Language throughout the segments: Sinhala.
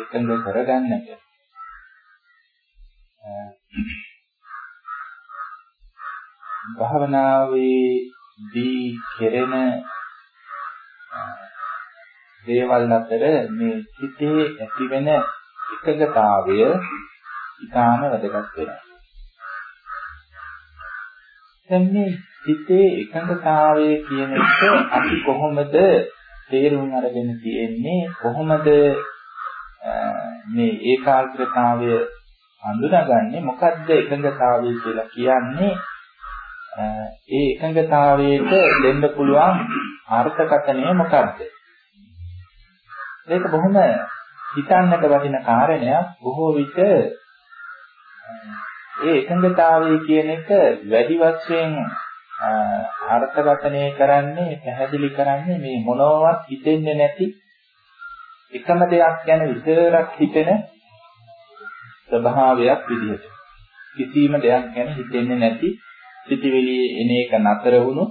එකඟ කරගන්නට. භාවනාවේදී කෙරෙන දේවල් අතර මේ හිතේ ඇතිවෙන එකඟතාවය ඉතාම වැදගත් වෙනවා. දැන් මේ හිතේ එකඟතාවය කියන එක අපි කොහොමද තේරුම් අරගෙන තියෙන්නේ කොහොමද මේ ඒකාග්‍රතාවය හඳුනාගන්නේ මොකද්ද එකඟතාවය කියලා කියන්නේ? ඒ එකඟතාවයට දෙන්න පුළුවන් අර්ථකථනය මොකද්ද? ඒක බොහොම හිතන්නට වටින කාරණයක්. බොහෝ විට ඒ එකඟතාවය කියන එක වැඩි වශයෙන් අර්ථකථනය කරන්නේ පැහැදිලි කරන්නේ මේ මොනවත් හිතෙන්නේ නැති එකම දෙයක් ගැන විතරක් හිතෙන ස්වභාවයක් විදිහට කිසිම දෙයක් ගැන හිතෙන්නේ නැති සිටිවිලි එන එක නතර වුණු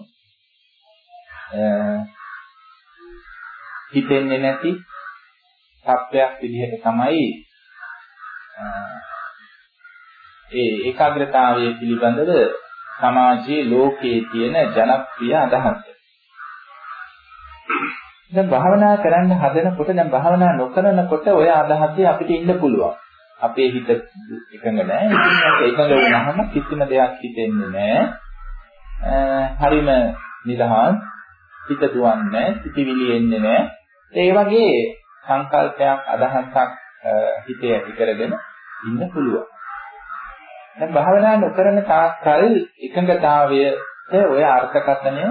හිතෙන්නේ නැති තත්වයක් විදිහට තමයි ඒ ඒකාග්‍රතාවය පිළිබඳව සමාජයේ ලෝකයේ තියෙන ජනප්‍රිය අදහස. දැන් භාවනා කරන්න හදනකොට දැන් භාවනා නොකරනකොට ඔය අදහසේ අපිට ඉන්න පුළුවන්. අපේ හිත එකඟ නැහැ. ඉතින් එකඟ වුණාම කිසිම දෙයක් හිතෙන්නේ නැහැ. හරිම නිදහස් හිත දුවන්නේ සිටිවිලි එන්නේ නැහැ. ඒ වගේ සංකල්පයක් අදහසක් හිතේ ඇති කරගෙන ඉන්න පුළුවන්. දැන් භාවනා නොකරන තාක්කල් එකඟතාවයට ඔය අර්ථකථනය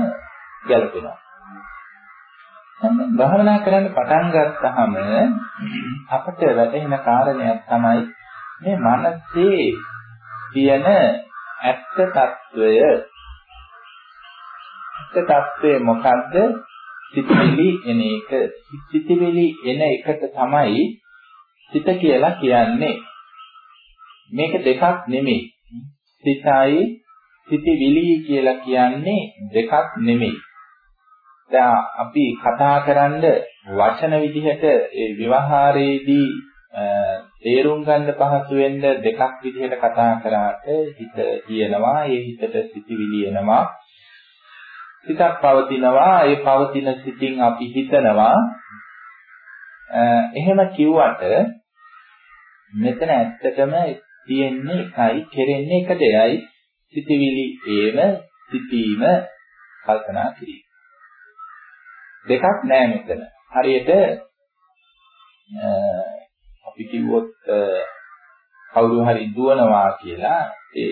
ගැලපෙනවා. භාවනා කරන්න පටන් ගත්තාම අපට වැටෙන කාරණයක් තමයි මේ මනසේ තියෙන ඇත්ත తত্ত্বය ඇත්ත తত্ত্বය මොකද්ද? සිතිවිලි එන එක. සිතිවිලි එන එකට තමයි සිත කියලා කියන්නේ. මේක දෙකක් නෙමෙයි. සිතයි සිතිවිලි කියලා කියන්නේ දෙකක් නෙමෙයි. දැන් අපි කතා කරන්න වචන විදිහට ඒ විවහාරයේදී තේරුම් ගන්න පහසු වෙන්න දෙකක් විදිහට කතා කරාට හිත කියනවා ඒ හිතට සිතිවිලි එනවා. සිතක් පවතිනවා ඒ පවතින සිතින් අපි හිතනවා. එහෙම කිව්වට මෙතන ඇත්තටම තියෙන්නේ එකයි කෙරෙන්නේ එක දෙයයි. සිතිවිලි ඒම සිටීම කල්පනා කිරීම. දෙකක් නෑ මෙතන හරියට අපි කිව්වොත් කවුරු හරි දුවනවා කියලා ඒ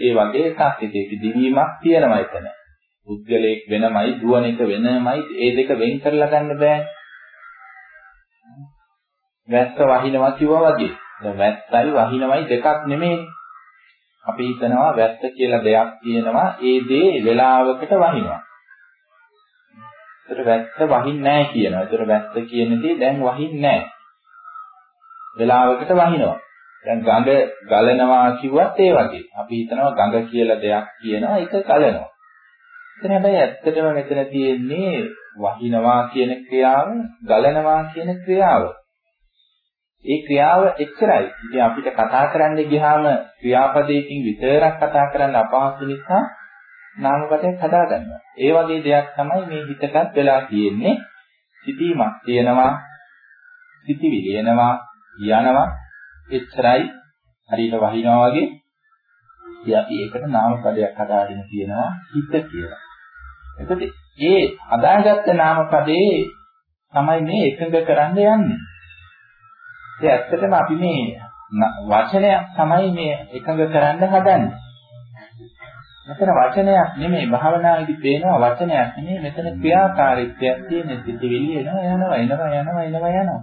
ඒ වගේ එකක් ඒක දිවීමක් තියෙනවා එතන පුද්ගලයෙක් වෙනමයි දුවන එක වෙනමයි ඒ දෙක වෙන් කරලා ගන්න බෑ වැස්ස වහිනවා කිව්වා වගේ දැන් වැස්සයි වහිනවයි දෙකක් නෙමෙයි. අපි හිතනවා වැස්ස කියලා දෙයක් තියෙනවා ඒ දේ වේලාවකට වහිනවා. ඒතර වැස්ස වහින්නේ නැහැ කියනවා. ඒතර වැස්ස කියන දේ දැන් වහින්නේ නැහැ. වේලාවකට වහිනවා. දැන් ගඟ ගලනවා කිව්වත් ඒ වගේ. අපි හිතනවා ගඟ කියලා දෙයක් කියනවා ඒක ගලනවා. එතන හැබැයි ඇත්තටම මෙතන තියෙන්නේ වහිනවා කියන ක්‍රියාව, ගලනවා කියන ක්‍රියාව. ඒ ක්‍රියාව එච්චරයි. ඉතින් අපිට කතා කරන්න ගියාම ක්‍රියාපදයකින් විතරක් කතා කරන්න අපහසු නිසා නාමපදයක් හදාගන්නවා. ඒ වගේ දෙයක් තමයි මේ හිතටත් වෙලා තියෙන්නේ. සිටීමක් තියෙනවා, සිටිවිලි එනවා, යනවා, එච්චරයි. හරියට වහිනවා වගේ. ඉතින් අපි ඒකට නාමපදයක් හදාගෙන තියෙනවා හිත කියලා. එතකොට ඒ හදාගත්ත නාමපදේ තමයි මේ එකඟ කරන්න යන්නේ. ඒ ඇත්තටම අපි මේ වචනයක් තමයි මේ එකඟ කරන්න හදන්නේ. මෙතන වචනයක් නෙමෙයි භාවනාවේදී පේනවා වචනයක් නෙමෙයි මෙතන ක්‍රියාකාරීත්වයක් තියෙන සිතිවිලි එනවා යනවා එනවා යනවා එනවා යනවා.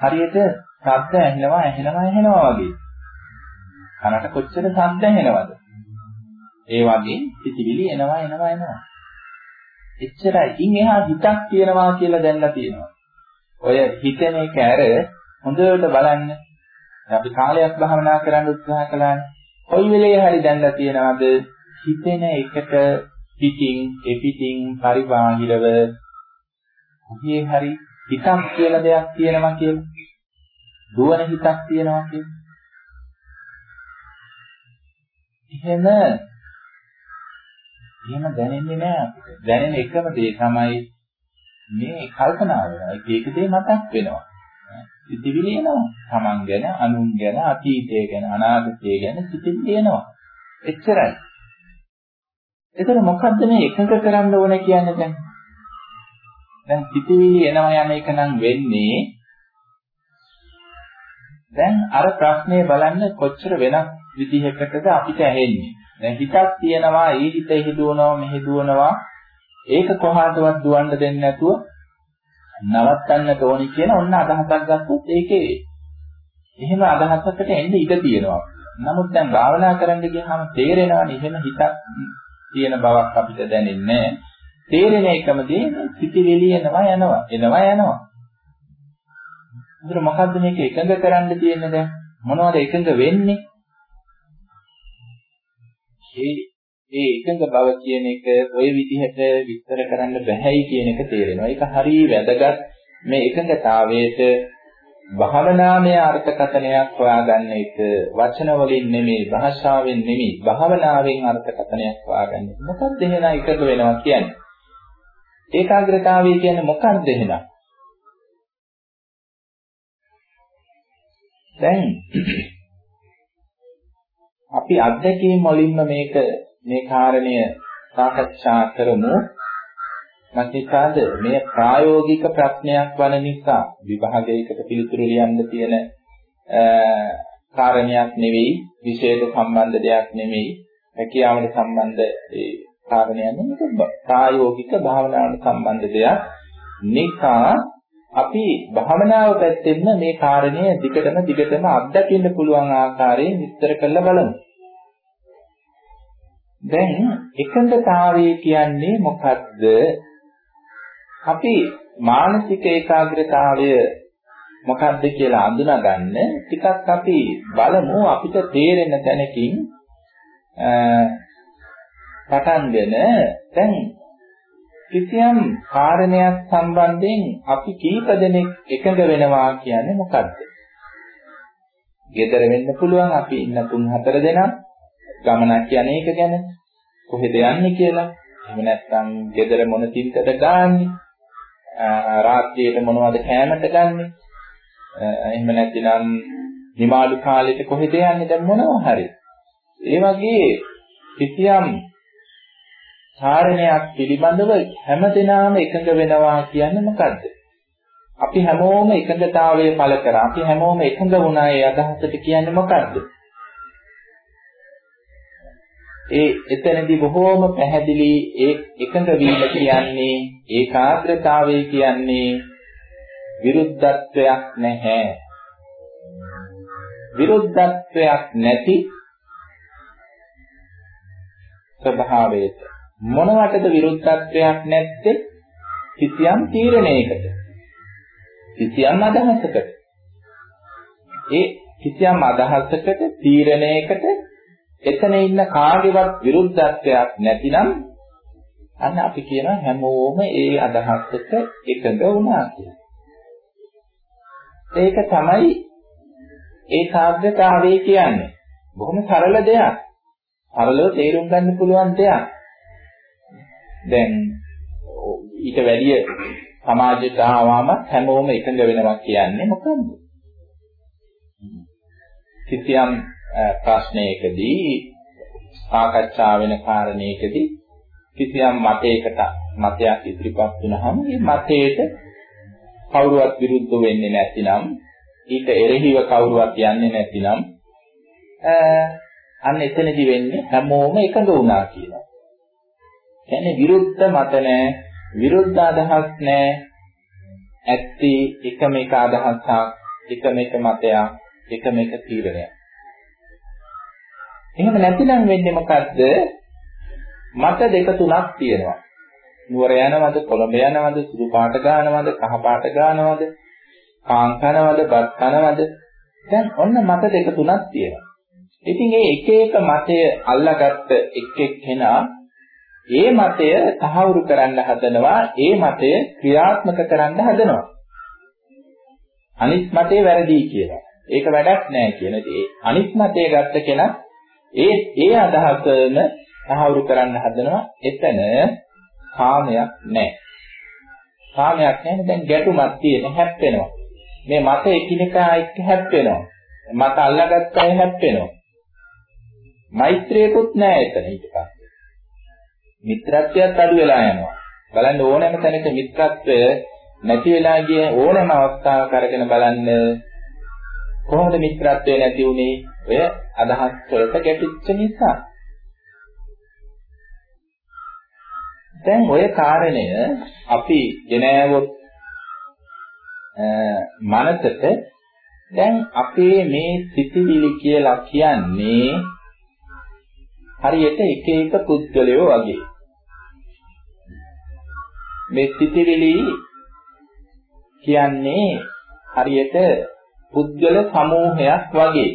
හරියට ශබ්ද ඇහෙනවා ඇහෙනවා ඇහෙනවා වගේ. කනට කොච්චර ශබ්ද ඇහෙනවද? ඒ වගේ සිතිවිලි එනවා එනවා එනවා. එච්චරයි. ඉන් එහා හිතක් තියෙනවා කියලා දැනලා තියෙනවා. ඔය හිතන එක ඇර හොඳට බලන්න. අපි කාලයක් භාවනා කරන්න උත්සාහ කළානේ. කොයි වෙලේ හරි දැන්ලා තියනවාද හිතෙන එකට පිටින් එපිටින් පරිබාහිරව ඔහේ හරි හිතක් කියලා දෙයක් තියෙනවා කියලා. දුවන හිතක් තියෙනවා කියලා. එහෙම එහෙම දැනෙන්නේ නැහැ අපිට. දැනෙන එකම දේ තමයි මේ කල්පනාව වෙනවා. ඒක දේ මතක් වෙනවා. සිතිවිලි එනවා. Taman ගැන, අනුන් ගැන, අතීතය ගැන, අනාගතය ගැන සිතිවිලි එනවා. එච්චරයි. එතන මොකද්ද මේ එකඟ කරන්න ඕන කියන්නේ දැන්? දැන් සිතිවිලි එනවා යන එක නම් වෙන්නේ දැන් අර ප්‍රශ්නේ බලන්න කොච්චර වෙනස් විදිහකටද අපිට ඇහෙන්නේ. දැන් හිතක් තියෙනවා, ඒ හිත හිදුවනවා, මෙහෙ දුවනවා. ඒක කොහාටවත් දුවන්න දෙන්නේ නැතුව නවත්තන්නට ඕනි කියන ඔන්න අදහසක් ගත්තොත් ඒකේ එහෙම අදහසකට එන්න ඉඩ තියෙනවා. නමුත් දැන් භාවනා කරන්න ගියාම තේරෙනවානේ එහෙම හිතක් තියෙන බවක් අපිට දැනෙන්නේ තේරෙන එකම දේ සිතිවිලි එනවා යනවා එනවා යනවා. ඒතර මොකද්ද මේක එකඟ කරන්න තියෙන්නේ දැන්? මොනවද එකඟ වෙන්නේ? ඒ ඒ එකඟ බව කියන එක ওই විදිහට විස්තර කරන්න බැහැයි කියන එක තේරෙනවා. ඒක හරිය වැදගත් මේ එකඟතාවයට භාවනාමය අර්ථකථනයක් හොයාගන්න එක වචන වලින් නෙමෙයි භාෂාවෙන් නෙමෙයි භාවනාවෙන් අර්ථකථනයක් හොයාගන්න. මොකක්ද එහෙනම් එකඟ වෙනවා කියන්නේ? ඒකාග්‍රතාවය කියන්නේ මොකක්ද එහෙනම්? දැන් අපි අත්දැකීම් වලින්ම මේක මේ කාරණය සාකච්ඡා කරමු. නැතිකාද මේ ප්‍රායෝගික ප්‍රශ්නයක් වන නිසා විභාගයකට පිළිතුරු ලියන්න තියෙන කාරණයක් නෙවෙයි විශේෂ සම්බන්ධ දෙයක් නෙවෙයි හැකියාවට සම්බන්ධ ඒ කාරණයක් නෙවෙයි ප්‍රායෝගික භාවනාවට සම්බන්ධ දෙයක් නිසා අපි භාවනාව පැත්තෙන්න මේ කාරණය දිගටම දිගටම අත්දකින්න පුළුවන් ආකාරයෙන් විස්තර කරලා බලමු. දැන් එකඟතාවය කියන්නේ මොකක්ද? අපි මානසික ඒකාග්‍රතාවය මොකක්ද කියලා අඳුනගන්න ටිකක් අපි බලමු අපිට තේරෙන තැනකින් පටන්ගෙන දැන් කිසියම් කාරණයක් සම්බන්ධයෙන් අපි කීප දෙනෙක් එකඟ වෙනවා කියන්නේ මොකද්ද? ගෙදර වෙන්න පුළුවන් අපි ඉන්න 3-4 දෙනා ගමනක් යන එක ගැන කොහෙද යන්නේ කියලා. එහෙම නැත්නම් ගෙදර මොන තින්කද ගාන්නේ? රාත්‍රියේට මොනවද කෑමට ගන්නෙ? එහෙම නැත්නම් නිමාඩු කාලෙට කොහෙද යන්නේ දැන් මොනවා හරි. ඒ වගේ කිසියම් කාරණයක් පිළිබඳව හැමදෙනාම එකඟ වෙනවා කියන්නේ මොකද්ද? අපි හැමෝම එකඟතාවය පළ කරා. අපි හැමෝම එකඟ වුණා ඒ අදහසට කියන්නේ මොකද්ද? ඒ එතනදී බොහෝම පැහැදිලි ඒ එකඟ වීම කියන්නේ ඒකාග්‍රතාවය කියන්නේ විරුද්ධත්වයක් නැහැ. විරුද්ධත්වයක් නැති ස්වභාවයට මොනවටද විරුද්ධත්වයක් නැත්තේ කිසියම් තීරණයකට කිසියම් අදහසකට ඒ කිසියම් අදහසකට තීරණයකට එතන ඉන්න කාගේවත් විරුද්ධත්වයක් නැතිනම් අන්න අපි කියන හැමෝම ඒ අදහසට එකඟ වුණා කියලා. ඒක තමයි ඒකාග්‍රතාවය කියන්නේ. බොහොම සරල දෙයක්. සරලව තේරුම් ගන්න පුළුවන් දෙයක්. දැන් ඊට වැඩිය සමාජයට ආවම හැමෝම එකඟ වෙනවා කියන්නේ මොකද්ද? කිසියම් ප්‍රශ්නයකදී සාකච්ඡා වෙන කාරණයකදී කිසියම් මතයකට මතයක් ඉදිරිපත් වුණාම මේ මතයට කවුරුවත් විරුද්ධ වෙන්නේ නැතිනම් ඊට එරෙහිව කවුරුවත් යන්නේ නැතිනම් අන්න එතනදි වෙන්නේ හැමෝම එකඟ වුණා කියලා. කියන්නේ විරුද්ධ මත නැහැ, විරුද්ධ අදහස් නැහැ. ඇත්තේ එකම එක අදහසක්, එකම එක මතයක්, එකම එක තීරණයක්. එහෙම නැතිනම් වෙන්නේ මොකද්ද? මත දෙක තුනක් තියෙනවා. නුවර යනවද, කොළඹ යනවද, සුදු පාට ගන්නවද, කහ පාට ගන්නවද, කාං කනවද, බත් කනවද? දැන් ඔන්න මත දෙක තුනක් තියෙනවා. ඉතින් මේ එක එක මතය අල්ලාගත්ත එක් එක් කෙනා ඒ මතය තහවුරු කරන්න හදනවා ඒ මතය ක්‍රියාත්මක කරන්න හදනවා අනිත් මතේ වැරදි කියලා. ඒක වැඩක් නෑ කියන දේ. අනිත් මතේ ගත්ත කෙනා ඒ ඒ අදහසම තහවුරු කරන්න හදනවා. එතන කාමයක් නෑ. කාමයක් නෑනේ දැන් ගැටුමක් තියෙන හැප්පෙනවා. මේ මත එකිනෙකා එක්ක හැප්පෙනවා. මත අල්ලාගත්ත අය හැප්පෙනවා. මෛත්‍රියකුත් නෑ එතන ඊට පස්සේ. මිත්‍රත්වයක් අඩු වෙලා යනවා. බලන්න ඕනෑම තැනක මිත්‍රත්වය නැති වෙලා ගිය ඕනෑම අවස්ථාවක අරගෙන බලන්න කොහොමද මිත්‍රත්වය නැති වුනේ? ඔය අදහස් වලට ගැටිච්ච නිසා. දැන් ඔය කාරණය අපි ගෙනෑවොත් මනසට දැන් අපේ මේ සිතිවිලි කියලා කියන්නේ හරියට එක එක පුද්ගලයෝ වගේ. මේ සිතිවිලි කියන්නේ හරියට පුද්ගල සමූහයක් වගේ.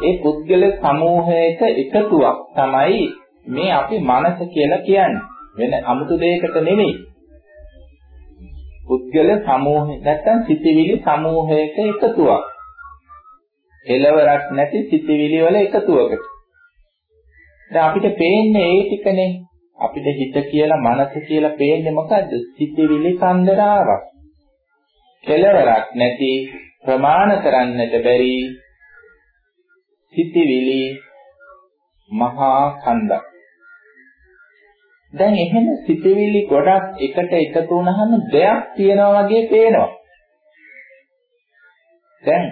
ඒ පුද්ගල සමූහයක එකතුවක් තමයි මේ අපි මනස කියලා කියන්නේ. වෙන 아무තු දෙයකට නෙමෙයි. පුද්ගල සමූහය නැත්තම් සිතිවිලි සමූහයක එකතුවක්. එළවරක් නැති සිතිවිලි වල එකතුවකට. දැන් අපිට පේන්නේ ඒ ටිකනේ. අපිට හිත කියලා මනස කියලා පේන්නේ මොකද්ද? සිතිවිලි කන්දරාවක්. කෙලවරක් නැති ප්‍රමාණ කරන්නට බැරි සිතිවිලි මහා කන්දක්. දැන් එහෙම සිතිවිලි ගොඩක් එකට එකතු වුණාම දෙයක් තියෙනවා වගේ පේනවා. දැන්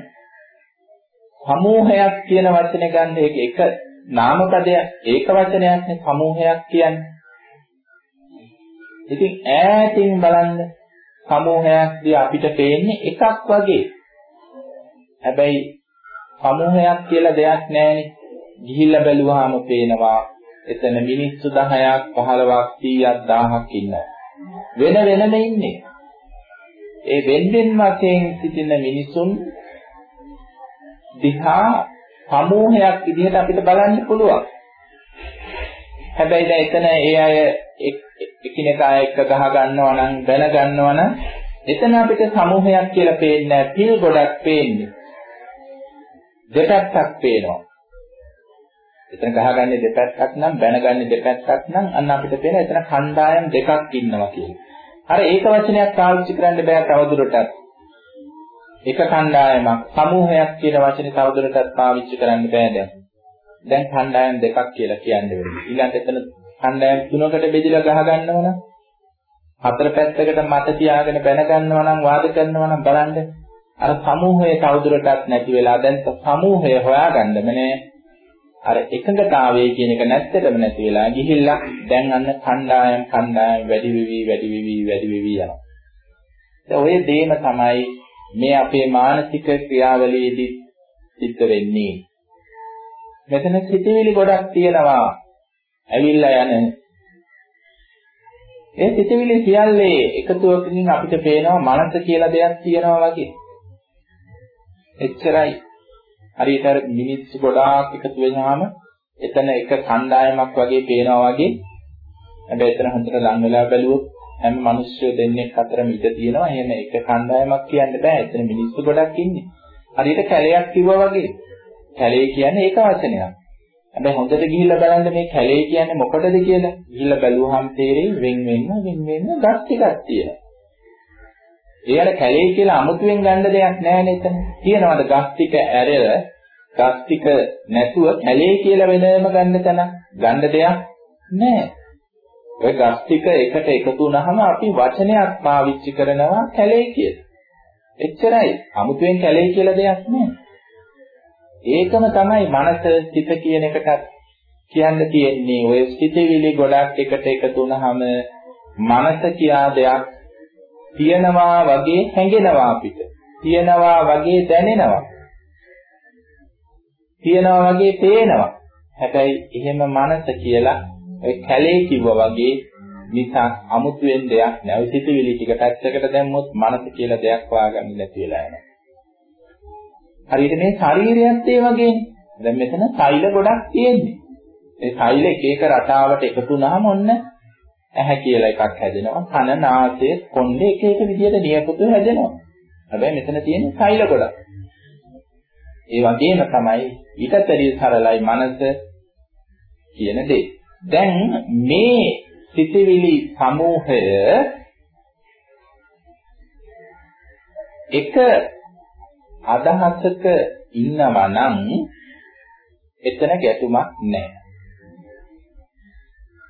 සමූහයක් කියන වචනේ ගන්න එක එක නාමපදයක් ඒක වචනයක්නේ සමූහයක් කියන්නේ. ඉතින් ඈතින් බලන්න සමූහයක්දී අපිට පේන්නේ එකක් වගේ. හැබැයි සමූහයක් කියලා දෙයක් නැහැනේ. ගිහිල්ලා බැලුවාම පේනවා එතන මිනිස්සු 10ක් 15ක් 30ක් 1000ක් ඉන්නවා. වෙන වෙනම ඉන්නේ. ඒ වෙන වෙන වශයෙන් සිටින මිනිසුන් දිහා සමූහයක් විදිහට අපිට බලන්න පුළුවන්. හැබැයි දැන් එතන ඒ අය එකිනෙකා එක්ක ගහ ගන්නවා නම් දැන ගන්නවා නම් එතන අපිට සමූහයක් කියලා පේන්නේ නැහැ. පිල් ගොඩක් පේන්නේ. දෙපැත්තක් පේනවා. එතන ගහගන්නේ දෙපැත්තක් නම් බැනගන්නේ දෙපැත්තක් නම් අන්න අපිට පේන එතන කණ්ඩායම් දෙකක් ඉන්නවා කියලා. අර ඒක වචනයක් පාවිච්චි කරන්න බෑ තවදුරටත්. එක කණ්ඩායමක් සමූහයක් කියන වචනේ තවදුරටත් පාවිච්චි කරන්න බෑ දැන්. දැන් කණ්ඩායම් දෙකක් කියලා කියන්න වෙන්නේ. ඊළඟට එතන කණ්ඩායම් තුනකට බෙදලා ගහ ගන්නවනම් හතර පැත්තකට මත තියාගෙන බැන ගන්නවා නම් වාද කරනවා නම් බලන්න අර සමූහය තවදුරටත් නැති වෙලා දැන් සමූහය හොයාගන්නම නෑ අර එකඟතාවයේ කියන එක නැත්තටම නැති වෙලා ගිහිල්ලා දැන් අන්න කණ්ඩායම් කණ්ඩායම් වැඩි වෙවි වැඩි වෙවි වැඩි වෙවි යනවා. දැන් ඔය දේම තමයි මේ අපේ මානසික ක්‍රියාවලියේදී සිද්ධ වෙන්නේ. මෙතන සිතිවිලි ගොඩක් තියෙනවා. ඇවිල්ලා යන. ඒ සිතිවිලි සියල්ලේ එකතුවකින් අපිට පේනවා මනස කියලා දෙයක් තියෙනවා වගේ. එච්චරයි. හරියට අර මිනිස්සු ගොඩාක් එකතු වෙනාම එතන එක කණ්ඩායමක් වගේ පේනවා වගේ. හැබැයි එතන හොඳට ලං වෙලා බැලුවොත් හැම මිනිස්සු දෙන්නෙක් අතරම ඉඳ තියෙනවා. එහෙම එක කණ්ඩායමක් කියන්න බෑ. එතන මිනිස්සු ගොඩක් ඉන්නේ. හරියට කැලයක් කිව්වා වගේ. කැලේ කියන්නේ ඒක වචනයක්. හැබැයි හොඳට ගිහිල්ලා බලන්න මේ කැලේ කියන්නේ මොකටද කියලා ගිහිල්ලා බැලුවාම තේරෙයි වෙන් වෙන්න වෙන් වෙන්න ගස් ටිකක් තියෙනවා ඒ අර කැලේ කියලා අමුතුවෙන් ගන්න දෙයක් නැහැ නේද? තියනවාද ගස් ටික ඇරෙල ගස් ටික නැතුව කැලේ කියලා වෙනම ගන්න තැන ගන්න දෙයක් නැහැ. ඔය ගස් ටික එකට එකතු වුනහම අපි වචනයක් පාවිච්චි කරනවා කැලේ කියලා. එච්චරයි. අමුතුවෙන් කැලේ කියලා දෙයක් නැහැ. ඒකම තමයි මනස සිත කියන එකට කියන්න තියෙන්නේ. ඔය සිතවිලි ගොඩක් එකට එකතු වුනහම මනස කියා දෙයක් තියනවා වගේ හැඟෙනවා අපිට. තියනවා වගේ දැනෙනවා. තියනවා වගේ පේනවා. හැබැයි එහෙම මනස කියලා ඔය කැලේ කිව්වා වගේ මිසක් අමුතුවෙන් දෙයක් නෑ. ඔය සිතුවිලි ටික පැත්තකට දැම්මොත් මනස කියලා දෙයක් වාගන්නේ නැති වෙලා යනවා. හරියට මේ ශරීරයත් ඒ වගේනේ. දැන් මෙතන සෛල ගොඩක් තියෙන්නේ. ඒ සෛල එක එක රටාවට එකතු වුනහම ඔන්න ඇහැ කියලා එකක් හැදෙනවා. කන, නාසය, කොණ්ඩේ එක එක විදිහට නියපොතු හැදෙනවා. හැබැයි මෙතන තියෙන සෛල ගොඩක්. ඒ වගේම තමයි ඊටත් වැඩි සරලයි මනස කියන දේ. දැන් මේ සිතිවිලි සමූහය එක අදහසක ඉන්නවා නම් එතන ගැටුමක් නැහැ.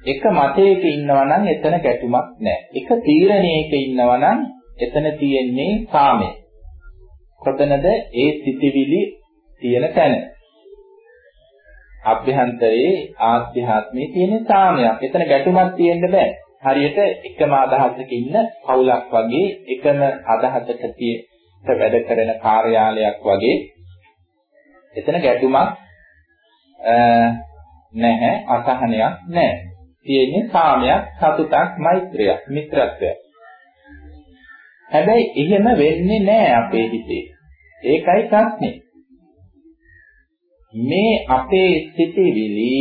එක මතයක ඉන්නවා නම් එතන ගැටුමක් නැහැ. එක තීරණයක ඉන්නවා නම් එතන තියෙන්නේ කාමය. කොතනද ඒ සිතිවිලි තියෙන තැන? අභ්‍යන්තරයේ ආධ්‍යාත්මයේ තියෙන සාමයක්. එතන ගැටුමක් තියෙන්න බෑ. හරියට එකම අදහසක ඉන්න පවුලක් වගේ එකම අදහසක තියෙ වැඩ කරන කාර්යාලයක් වගේ එතන ගැටුමක් නැහැ අසහනයක් නැහැ. තියෙන්නේ කාමයක් සතුටක් මෛත්‍රියක් මිත්‍රත්වයක්. හැබැයි එහෙම වෙන්නේ නැහැ අපේ හිතේ. ඒකයි ප්‍රශ්නේ. මේ අපේ සිටිවිලි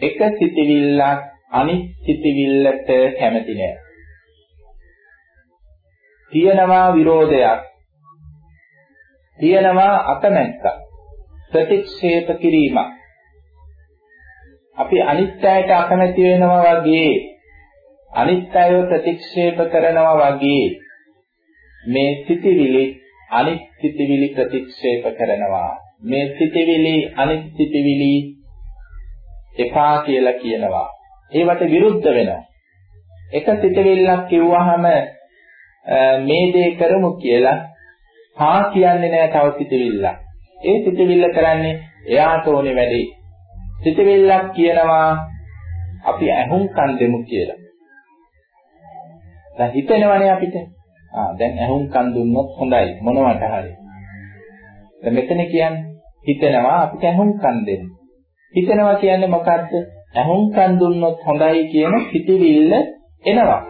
එක සිටිවිල්ලක් අනිත් සිටිවිල්ලට කැමති නැහැ තියෙනවා විරෝධයක්. තියෙනවා අකමැත්තක්. ප්‍රතික්ෂේප කිරීමක්. අපි අනිත්‍යයට අකමැති වෙනවා වගේ අනිත්‍යව ප්‍රතික්ෂේප කරනවා වගේ මේ සිටිවිලි අනිත් සිටිවිලි ප්‍රතික්ෂේප කරනවා. මේ සිටිවිලි අනිත් සිටිවිලි එපා කියලා කියනවා. ඒවට විරුද්ධ වෙනවා. එක සිටිවිල්ලක් කිව්වහම මේ දේ කරමු කියලා හා කියන්නේ නැහැ තව සිතවිල්ලක්. ඒ සිතවිල්ල කරන්නේ එයාට ඕනේ වැඩේ. සිතවිල්ලක් කියනවා අපි ඇහුම්කන් දෙමු කියලා. දැන් හිතෙනවනේ අපිට. ආ දැන් ඇහුම්කන් දුන්නොත් හොඳයි මොනවට හරි. දැන් මෙතන කියන්නේ හිතෙනවා අපිට ඇහුම්කන් දෙන්න. හිතෙනවා කියන්නේ මොකද්ද? ඇහුම්කන් දුන්නොත් හොඳයි කියන සිතවිල්ල එනවා.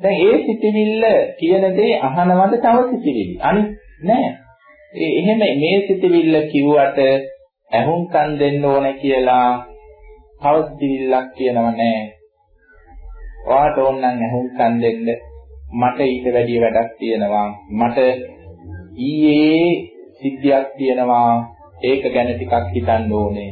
දැන් ඒ සිතිවිල්ල කියන දේ අහනවද තව සිතිවිලි? අනිත් නෑ. ඒ එහෙම මේ සිතිවිල්ල කිව්වට ඇහුම්කන් දෙන්න ඕන කියලා තව සිතිවිල්ලක් කියනව නෑ. ඔයාට ඕන නම් ඇහුම්කන් දෙන්න මට ඊට වැඩිය වැඩක් තියෙනවා. මට ඊයේ සිද්ධියක් තියෙනවා. ඒක ගැන ටිකක් හිතන්න ඕනේ.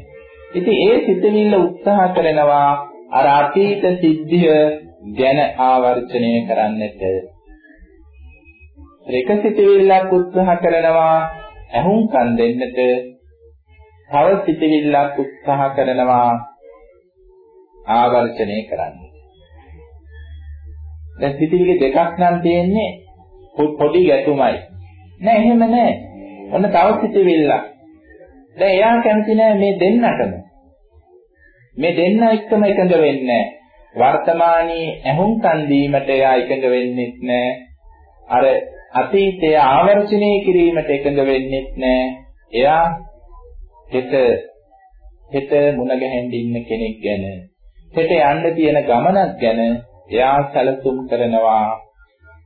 ඉතින් ඒ සිතිවිල්ල උත්සාහ කරනවා අර අතීත සිද්ධිය ගැන ආවර්ජනය කරන්නට රේකසිතවිල්ලක් උත්සාහ කරනවා ඇහුම්කන් දෙන්නට තව සිතවිල්ලක් උත්සාහ කරනවා ආවර්ජනය කරන්න. දැන් සිතවිලි දෙකක් නම් තියෙන්නේ පොඩි ගැටුමයි. නෑ එහෙම නෑ. ඔන්න තව සිතවිල්ලක්. දැන් එයා කැමති නෑ මේ දෙන්නටම. මේ දෙන්න එක්කම එකඟ වෙන්නේ නෑ. වර්තමානයේ ඇහුම්කන් දීමට එයා එකඟ වෙන්නේ නැහැ. අර අතීතය ආවර්ජනය කිරීමට එකඟ වෙන්නේ නැහැ. එයා හෙට හෙට මුණ ගැහෙන්න ඉන්න කෙනෙක් ගැන හෙට යන්න තියෙන ගමනක් ගැන එයා සැලසුම් කරනවා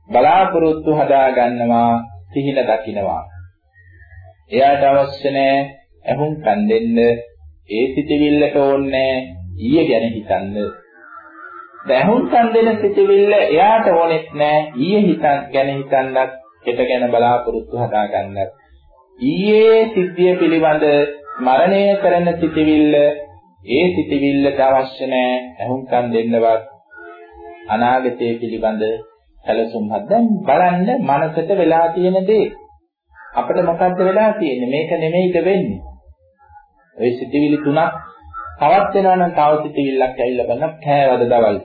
බලාපොරොත්තු හදා ගන්නවා සිහින දකින්නවා එයාට අවශ්‍ය නැහැ ඇහුම්කන් දෙන්න ඒ සිටිවිල්ලට ඕනේ ඊයේ ගැන හිතන්න දැහුම්කන් දෙන සිටිවිල්ල එයාට ඕනෙත් නෑ. ඊයේ හිතන් ගැන හිතන්නත් හෙට ගැන බලාපොරොත්තු හදා ගන්නත් ඊයේ සිද්ධිය පිළිබඳ ස්මරණය කරන සිටිවිල්ල ඒ සිටිවිල්ලට අවශ්‍ය නෑ. ඇහුම්කන් දෙන්නවත් අනාගතයේ පිළිබඳ සැලසුම් හදන් බලන්න මනසට වෙලා තියෙන දේ. අපිට මොකද්ද වෙලා තියෙන්නේ? මේක නෙමෙයිද වෙන්නේ. ওই සිටිවිලි තුනක් තවත් වෙනවා නම් තව සිටිවිල්ලක් ඇවිල්ලා බලන්න. කෑවද දවල්.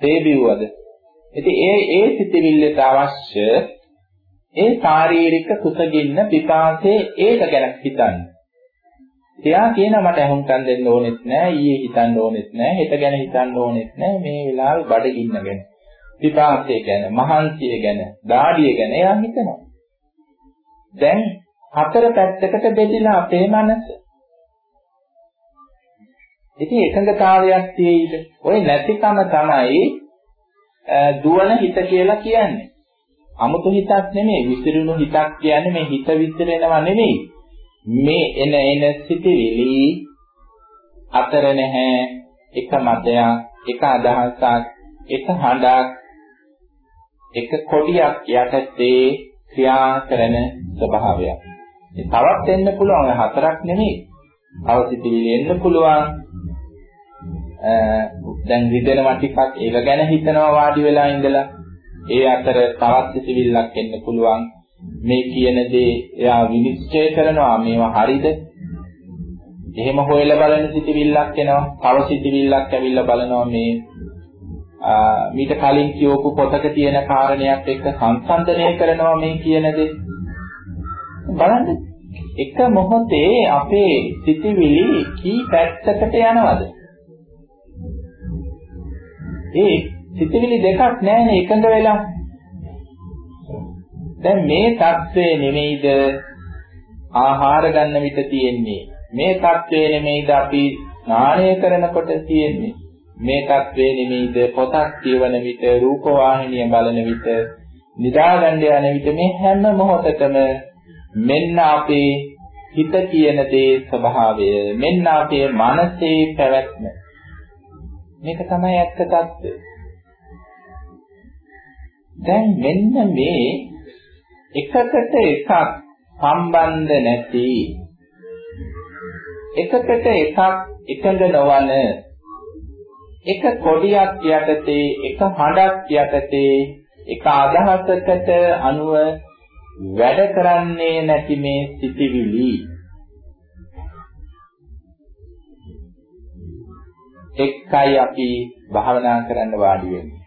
තේබිව්වද? ඉතින් ඒ ඒ සිටිවිල්ලට අවශ්‍ය ඒ ශාරීරික කුසගින්න පිපාසයේ ඒක ගැන හිතන්න. එයා කියනවා මට අහුම්කම් දෙන්න ඕනෙත් නෑ ඊයේ හිතන්න ඕනෙත් නෑ හෙට ගැන හිතන්න ඕනෙත් නෑ මේ වෙලාවේ බඩගින්න ගැන. පිපාසය ගැන, මහන්සිය ගැන, දාඩිය ගැන එයා හිතනවා. දැන් හතර පැත්තකට බෙදලා අපේ මනස ඉතින් එකඟතාවයක් තියෙයිද? ওই නැතිකම තමයි දුවන හිත කියලා කියන්නේ. 아무තු හිතක් නෙමෙයි, විසිරුණු හිතක් කියන්නේ මේ හිත විසිරෙනවා නෙමෙයි. මේ එන එන සිටිවිලි අතර නැහැ එක මතයක්, එක අදහසක්, එක හඬක්, එක කොඩියක් යටතේ ක්‍රියා කරන ස්වභාවයක්. තවත් එන්න පුළුවන් හතරක් නෙමෙයි. අවසිතිවිලි එන්න පුළුවන් දැන් රිදෙනවා ටිකක් ඒක ගැන හිතනවා වාඩි වෙලා ඉඳලා. ඒ අතර තවත් සිතිවිල්ලක් එන්න පුළුවන්. මේ කියන දේ එයා විනිශ්චය කරනවා මේවා හරිද? එහෙම හොයලා බලන සිතිවිල්ලක් එනවා. තව සිතිවිල්ලක් ඇවිල්ලා බලනවා මේ මීට කලින් කියවපු පොතක තියෙන කාරණයක් එක්ක සංසන්දනය කරනවා මේ කියන දේ. බලන්න. එක මොහොතේ අපේ සිතිවිලි කී පැත්තකට යනවද? ඒ සිතවිලි දෙකක් නැහැ එකඟ වෙලා. දැන් මේ தත්ත්වය නෙමෙයිද ආහාර ගන්න විට තියෙන්නේ. මේ தත්ත්වය නෙමෙයිද අපි ස්නානය කරනකොට තියෙන්නේ. මේ தත්ත්වය නෙමෙයිද පොතක් කියවන විට රූපවාහිනිය බලන විට නිදාගන්න යන විට මේ හැම මොහොතකම මෙන්න අපේ හිත කියන දේ ස්වභාවය මෙන්න අපේ මනසේ පැවැත්ම මේක තමයි ඇත්ත తත්වය. දැන් මෙන්න මේ එකකට එකක් සම්බන්ධ නැති එකකට එකක් එකඟ නොවන එක කොඩියක් යටතේ එක හඬක් යටතේ එක අදහසකට අනුව වැඩ කරන්නේ නැති මේ සිටිවිලි එක්කයි අපි භාවනා කරන්න වාඩි වෙන්නේ.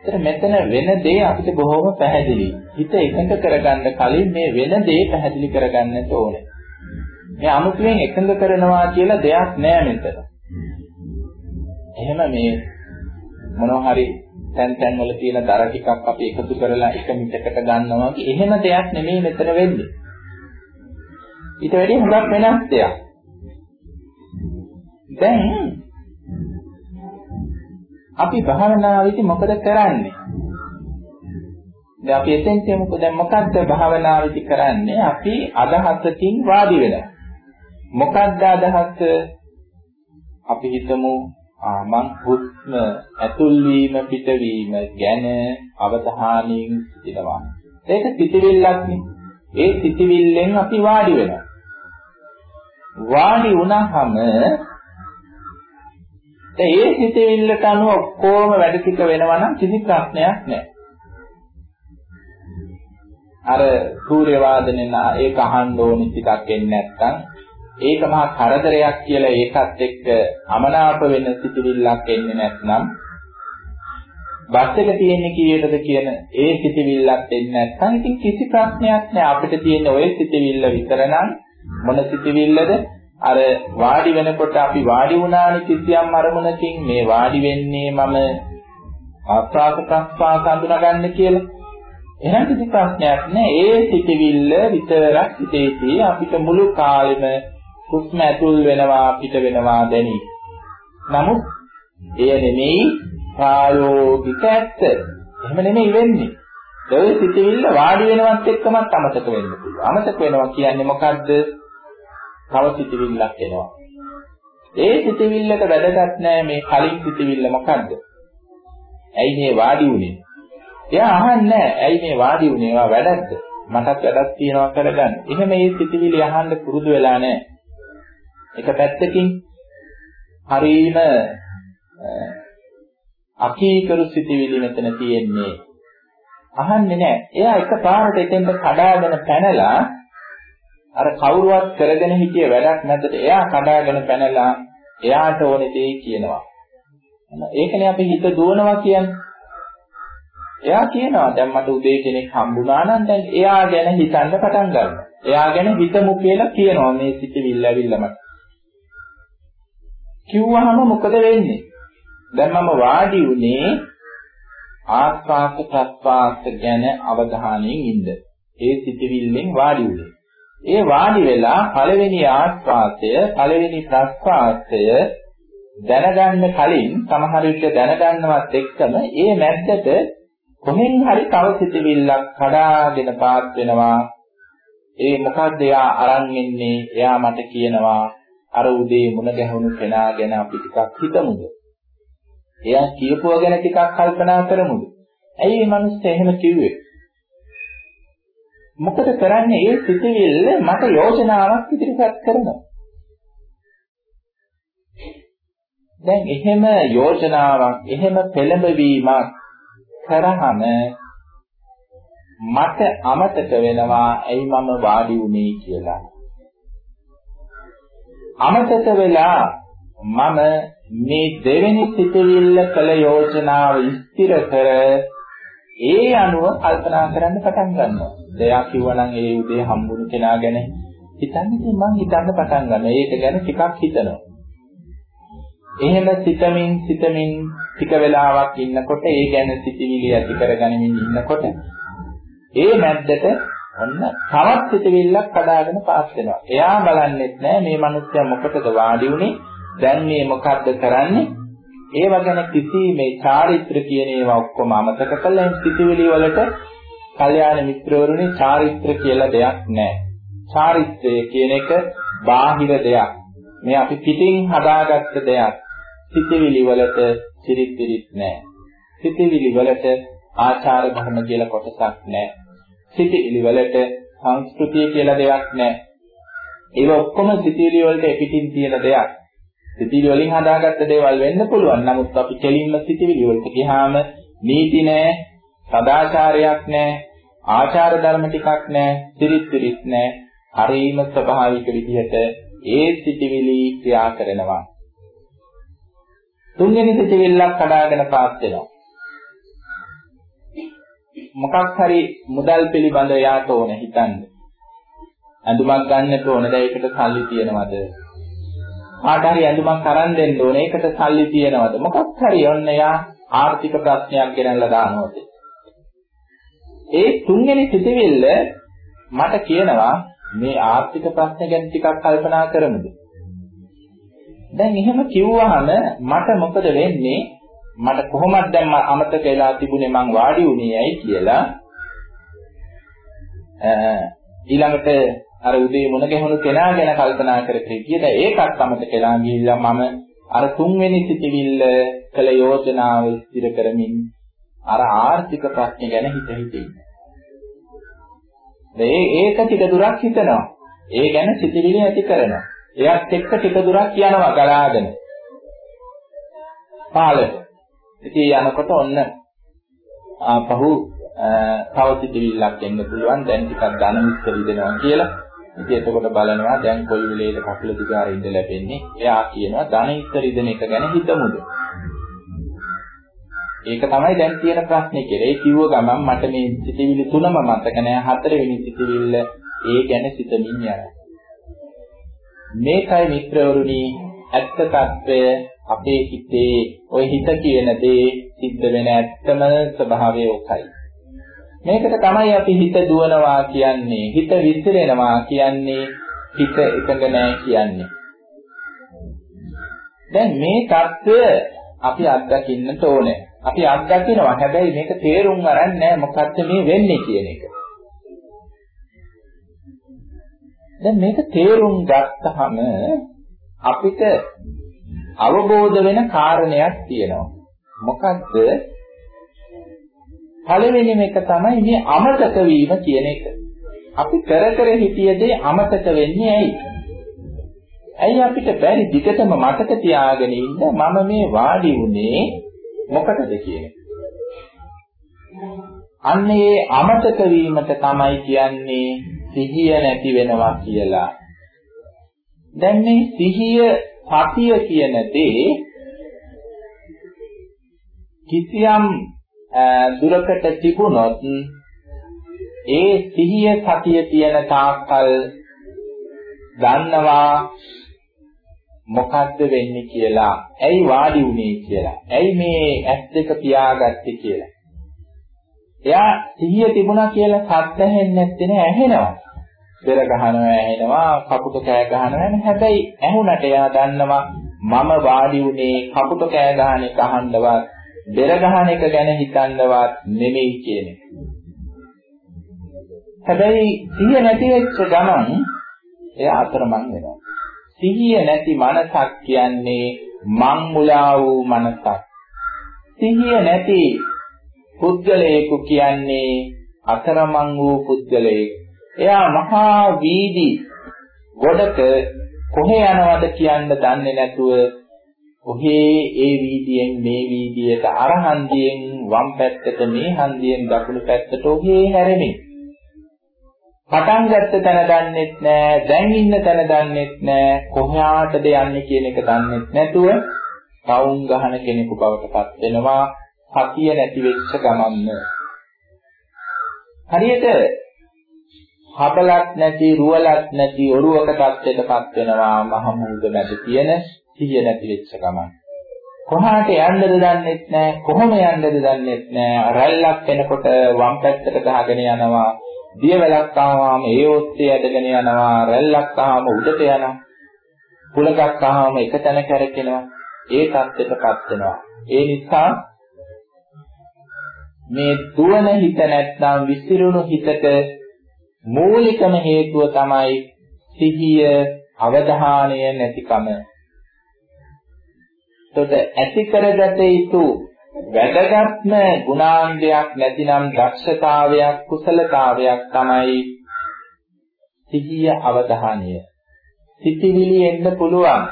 ඒතර මෙතන වෙන දේ අපිට බොහොම පැහැදිලි. හිත එකඟ කරගන්න කලින් මේ වෙන දේ පැහැදිලි කරගන්නට ඕනේ. මේ අමුතුවෙන් එකඟ කරනවා කියලා දෙයක් නෑ මෙතන. එහෙම මේ මොනවා හරි තැන් තැන් වල තියෙන දර ටිකක් අපි එකතු කරලා එක මිටකට ගන්නවා වගේ එහෙම දෙයක් නෙමෙයි මෙතන වෙන්නේ. ඊට වැඩිය හුඟක් වෙනස් දෙයක්. දැන් අපි භාවනාවේදී මොකද කරන්නේ? දැන් අපි එතෙන් කියමුකෝ දැන් මොකද්ද භාවනාවේදී කරන්නේ? අපි අදහසකින් වාඩි වෙනවා. මොකද්ද අදහස? අපි හිතමු ආ මං හුස්ම ඇතුල් වීම පිටවීම ගැන අවධානයෙන් සිටිනවා. ඒක සිටිවිල්ලක් නේ. ඒ සිටිවිල්ලෙන් අපි වාඩි වෙනවා. වාඩි වුණාම ඒ හිතවිල්ලට අනුව ඔක්කොම වැඩ ටික වෙනවා නම් කිසි ප්‍රශ්නයක් නැහැ. අර සූර්ය වාදනෙන ඒක අහන්න ඕනි ටිකක් එන්නේ නැත්නම් ඒක මහා කරදරයක් කියලා ඒකත් එක්ක අමනාප වෙන සිතිවිල්ලක් එන්නේ නැත්නම් බස් එක තියෙන්නේ කීයටද කියන ඒ සිතිවිල්ලක් එන්නේ නැත්නම් ඉතින් කිසි ප්‍රශ්නයක් නැහැ අපිට තියෙන ওই සිතිවිල්ල විතර නම් මොන සිතිවිල්ලද අර වාඩි වෙනකොට අපි වාඩි වුණානේ කිසියම් අරමුණකින් මේ වාඩි වෙන්නේ මම ආස්වාද ප්‍රස්වාස හඳුනාගන්න කියලා. එහෙනම් කිසි ප්‍රශ්නයක් නෑ. ඒ සිටිවිල්ල විතරක් හිතේදී අපිට මුළු කාලෙම හුස්ම ඇතුල් වෙනවා පිට වෙනවා දැනි. නමුත් එය නෙමෙයි ප්‍රායෝගික ඇත්ත. එහෙම නෙමෙයි වෙන්නේ. ඒ සිටිවිල්ල වාඩි වෙනවත් එක්කමත් අමතක වෙන්න පුළුවන්. අමතක වෙනවා කියන්නේ මොකද්ද? තව සිතිවිල්ලක් එනවා. ඒ සිතිවිල්ලට වැදගත් නෑ මේ කලින් සිතිවිල්ල මොකද්ද? ඇයි මේ වාඩි වුනේ? එයා අහන්නේ ඇයි මේ වාඩි වුනේ? ඒවා වැඩක්ද? මටත් වැඩක් තියෙනවා කරගන්න. එහෙම මේ සිතිවිලි අහන්න පුරුදු වෙලා නෑ. එක පැත්තකින් හරීම අකීකරු සිතිවිලි මෙතන තියෙන්නේ. අහන්නේ නෑ. එයා එකපාරට එතෙන්ට කඩාගෙන පැනලා අර කවුරුවත් කරගෙන හිටිය වැඩක් නැද්දට එයා කඩාගෙන පැනලා එයාට ඕනේ දේ කියනවා. ඒකනේ අපි හිත දුවනවා කියන්නේ. එයා කියනවා දැන් මට උදේ කෙනෙක් හම්බුණා නම් දැන් එයා ගැන හිතන්න පටන් ගන්නවා. එයා ගැන හිතමු කියලා කියනවා මේ සිතිවිල්ල ඇවිල්ලා මට. කිව්වහම මොකද වෙන්නේ? දැන් මම වාඩි උනේ ආස්වාද ප්‍රස්වාස ගැන අවධානයෙන් ඉන්න. ඒ සිතිවිල්ලෙන් වාඩි උනේ. ඒ වාඩි වෙලා පළවෙනි ආස්වාදය පළවෙනි ප්‍රස්වාදය දැනගන්න කලින් සමහර විට දැනගන්නවත් එක්කම ඒ මැද්දට කොහෙන් හරි තව සිතවිල්ලක් කඩාගෙන පාත් වෙනවා. ඒ මොකද්ද එයා අරන් ඉන්නේ? එයා මට කියනවා අර උදේ මුණ ගැහුණු කෙනා ගැන අපි ටිකක් හිතමුද? එයා කියපුවා ගැන ටිකක් කල්පනා කරමුද? ඇයි මේ මිනිස්සු එහෙම කිව්වේ? මොකද කරන්නේ? ඒ සිතවිල්ල මට යෝජනාවක් ඉදිරිපත් කරනවා. දැන් එහෙම යෝජනාවක්, එහෙම පෙළඹවීමක් කරාම මට අමතක වෙනවා ඇයි මම වාඩි වුනේ කියලා. අමතක වෙලා මම මේ දෙවෙනි සිතවිල්ල කළ යෝජනාව ස්ථිර කර ඒ අනුව කල්පනා කරන්න පටන් ගන්නවා. දෙයක් කිව්වනම් ඒ උදේ හම්බුන කෙනා ගැන හිතන්න ඉතින් මං හිතන්න පටන් ගන්නවා. ඒක ගැන ටිකක් හිතනවා. එහෙම සිතමින් සිතමින් ටික වෙලාවක් ඉන්නකොට ඒ ගැන සිතිවිලි ඇති කරගනිමින් ඉන්නකොට ඒ මැද්දට ඔන්න තවත් සිතවිල්ලක් කඩාගෙන පාස් වෙනවා. එයා බලන්නෙත් නෑ මේ මිනිස්සයා මොකටද වාඩි උනේ? දැන් මේ මොකද්ද කරන්නේ? ඒව ගැන කිසි මේ චාරිත්‍ර කියන ඒවා ඔක්කොම අමතක කළා. සිතවිලි වලට කල්යාණ මිත්‍රවරුනි චාරිත්‍ර කියලා දෙයක් නෑ. චාරිත්‍රය කියන එක බාහිර දෙයක්. මේ අපි පිටින් හදාගත්ත දෙයක්. සිතවිලි වලට සිරිත් පිරිත් නැහැ. සිතවිලි වලට ආචාර ධර්ම කියලා කොටසක් නැහැ. සිතවිලි වලට සංස්කෘතිය කියලා දෙයක් නැහැ. ඒක ඔක්කොම සිතවිලි වලට පිටින් තියෙන දෙයක්. සිතවිලි වලින් හදාගත්ත දේවල් වෙන්න පුළුවන්. නමුත් අපි කෙලින්ම සිතවිලි වලට ගියාම නීති නැහැ, සදාචාරයක් නැහැ, ආචාර ධර්ම ටිකක් නැහැ, සිරිත් පිරිත් නැහැ. හරීම ස්වභාවික විදිහට ඒ සිතවිලි ක්‍රියා කරනවා. තුන්වෙනි සිතිවිල්ලක් කඩාගෙන පාත් වෙනවා. මොකක් හරි මුදල් පිළිබඳ යාට ඕන හිතන්න. ඇඳුමක් ගන්නට ඕන දැන් ඒකට සල්ලි තියනවද? කාට හරි ඇඳුමක් අරන් දෙන්න ඕන ඒකට සල්ලි තියනවද? මොකක් හරි ඔන්න යා ආර්ථික ප්‍රශ්නයක් ගෙනල්ලා දානවද? ඒ තුන්වෙනි සිතිවිල්ල මට කියනවා මේ ආර්ථික ප්‍රශ්න ගැන ටිකක් කල්පනා කරමුද? දැන් එහෙම කිව්වහම මට මොකද වෙන්නේ? මට කොහොමද දැන් අමතක වෙලා තිබුණේ මං වාඩි වුණේ ඇයි කියලා ඊළඟට අර උදේ මුණ ගැහුණු කෙනා ගැන කල්පනා කර කර හිටියද ඒකත් අමතක වෙලා ගිහිල්ලා මම අර තුන්වෙනි සිතිවිල්ල කළ යෝජනාව ස්ථිර කරමින් අර ආර්ථික ප්‍රශ්න ගැන හිත හිතේ මේ ඒක ටික දුරක් හිතනවා ඒ ගැන සිතිවිලි ඇති කරනවා එයත් එක්ක ටික දුරක් යනවා ගලාගෙන. පාලට. ඉතින් යනකොට ඔන්න ආපහු තව සිතිවිල්ලක් එන්න පුළුවන්. දැන් ටිකක් ධන මිස්තරි දෙනවා කියලා. ඉතින් එතකොට බලනවා දැන් කොයි වෙලේද කකුල දිගාර ඉඳ ලැබෙන්නේ. එයා කියනවා ධන ඉතරිදෙන එක ගැන හිතමුද? ඒක තමයි දැන් තියෙන ප්‍රශ්නේ කියලා. ඒ කිව්ව ගමන් මට මේ සිතිවිලි තුනම මතක නෑ. හතරවෙනි සිතිවිල්ල ඒ ගැන සිතමින් යනවා. මේකයි මිත්‍රවරුනි ඇත්ත తত্ত্বය අපේ හිතේ ওই හිත කියන දේ සිද්ධ වෙන ඇත්තම ස්වභාවය ඔකයි. මේකට තමයි අපි හිත දුවනවා කියන්නේ හිත විසිරෙනවා කියන්නේ හිත එකඟ නැහැ කියන්නේ. දැන් මේ தত্ত্বය අපි අත්දකින්නට ඕනේ. අපි අත්දකිනවා හැබැයි මේක තේරුම් අරන් නැහැ. මොකද්ද මේ වෙන්නේ කියන එක. දැන් මේක තේරුම් ගත්තහම අපිට අවබෝධ වෙන කාරණයක් තියෙනවා. මොකද්ද? පළවෙනිම එක තමයි මේ අමතක වීම කියන එක. අපි කර කර හිටියදී අමතක වෙන්නේ ඇයි? ඇයි අපිට බැරි දිගටම මතක තියාගෙන ඉන්න මම මේ වාඩි වුණේ මොකටද කියන එක. අන්න ඒ අමතක වීමට තමයි කියන්නේ සිහිය නැති වෙනවා කියලා. දැන් මේ සිහිය සතිය කියන දේ කිසියම් දුරකට තිබුණොත් ඒ සිහිය සතිය කියන තාක්කල් දන්නවා මොකද්ද වෙන්නේ කියලා. ඇයි වාඩි වුනේ කියලා. ඇයි මේ ඇස් දෙක පියාගත්තේ කියලා. එයා සිහිය තිබුණා කියලා සද්ද ඇහෙන්නේ නැත්තේ නේ ඇහෙනවා. පෙර ගහනවා ඇහෙනවා, කපුට කෑ ගහනවා නේ. හැබැයි ඇහුණට එයා දන්නවා මම වාඩි උනේ කපුට කෑ ගහන එක අහන්නවත් බෙර ගහන එක ගැන හිතන්නවත් නෙමෙයි කියන එක. හැබැයි සිහිය නැති වෙච්ච ගමන් එයා අතරමං වෙනවා. සිහිය නැති මනසක් කියන්නේ මං මුලා වූ මනසක්. සිහිය නැති පුද්ගලයෙකු කියන්නේ අතරමං වූ පුද්ගලයෙක්. එයා මහා වීදි ගොඩක කොහේ යනවද කියන්න දන්නේ නැතුව ඔහේ ඒ වීදියෙන් මේ වීදියට අර හන්දියෙන් වම් පැත්තට මේ හන්දියෙන් දකුණු පැත්තට ඔහේ හැරෙමින්. පටන් ගත්ත තැන දන්නෙත් නෑ දැන් ඉන්න තැන දන්නෙත් නෑ කොහාටද යන්නේ කියන එක දන්නෙත් නැතුව පවුන් ගහන කෙනෙකු බවට පත් වෙනවා සතිය නැති වෙච්ච ගමන්න හරියට හබලක් නැති රුවලක් නැති ඔරුවක තත්ත්වයටපත් වෙනවා මහ මුහුද මැද තියෙන සිහිය නැති වෙච්ච ගමන්. කොහාට යන්නද දන්නෙත් නෑ කොහොම යන්නද දන්නෙත් නෑ. රැල්ලක් එනකොට වම් පැත්තට ගහගෙන යනවා දියවැලක් ආවම ඒ ඔස්සේ ඇදගෙන යනවා රැල්ලක් ආවම උඩට යනවා පුලකක් ආවම එක තැන කැරකෙනවා ඒ தත්ත්වයටපත් වෙනවා. ඒ නිසා මේ දුවන හිත නැත්නම් විසිරුණු හිතට මූලිකම හේතුව තමයි සිහිය අවධානය නැතිකම. එතකොට ඇති කරගත යුතු වැදගත්ම ගුණාංගයක් නැතිනම් දක්ෂතාවයක් කුසලතාවයක් තමයි සිහිය අවධානය. සිතිවිලි එන්න පුළුවන්.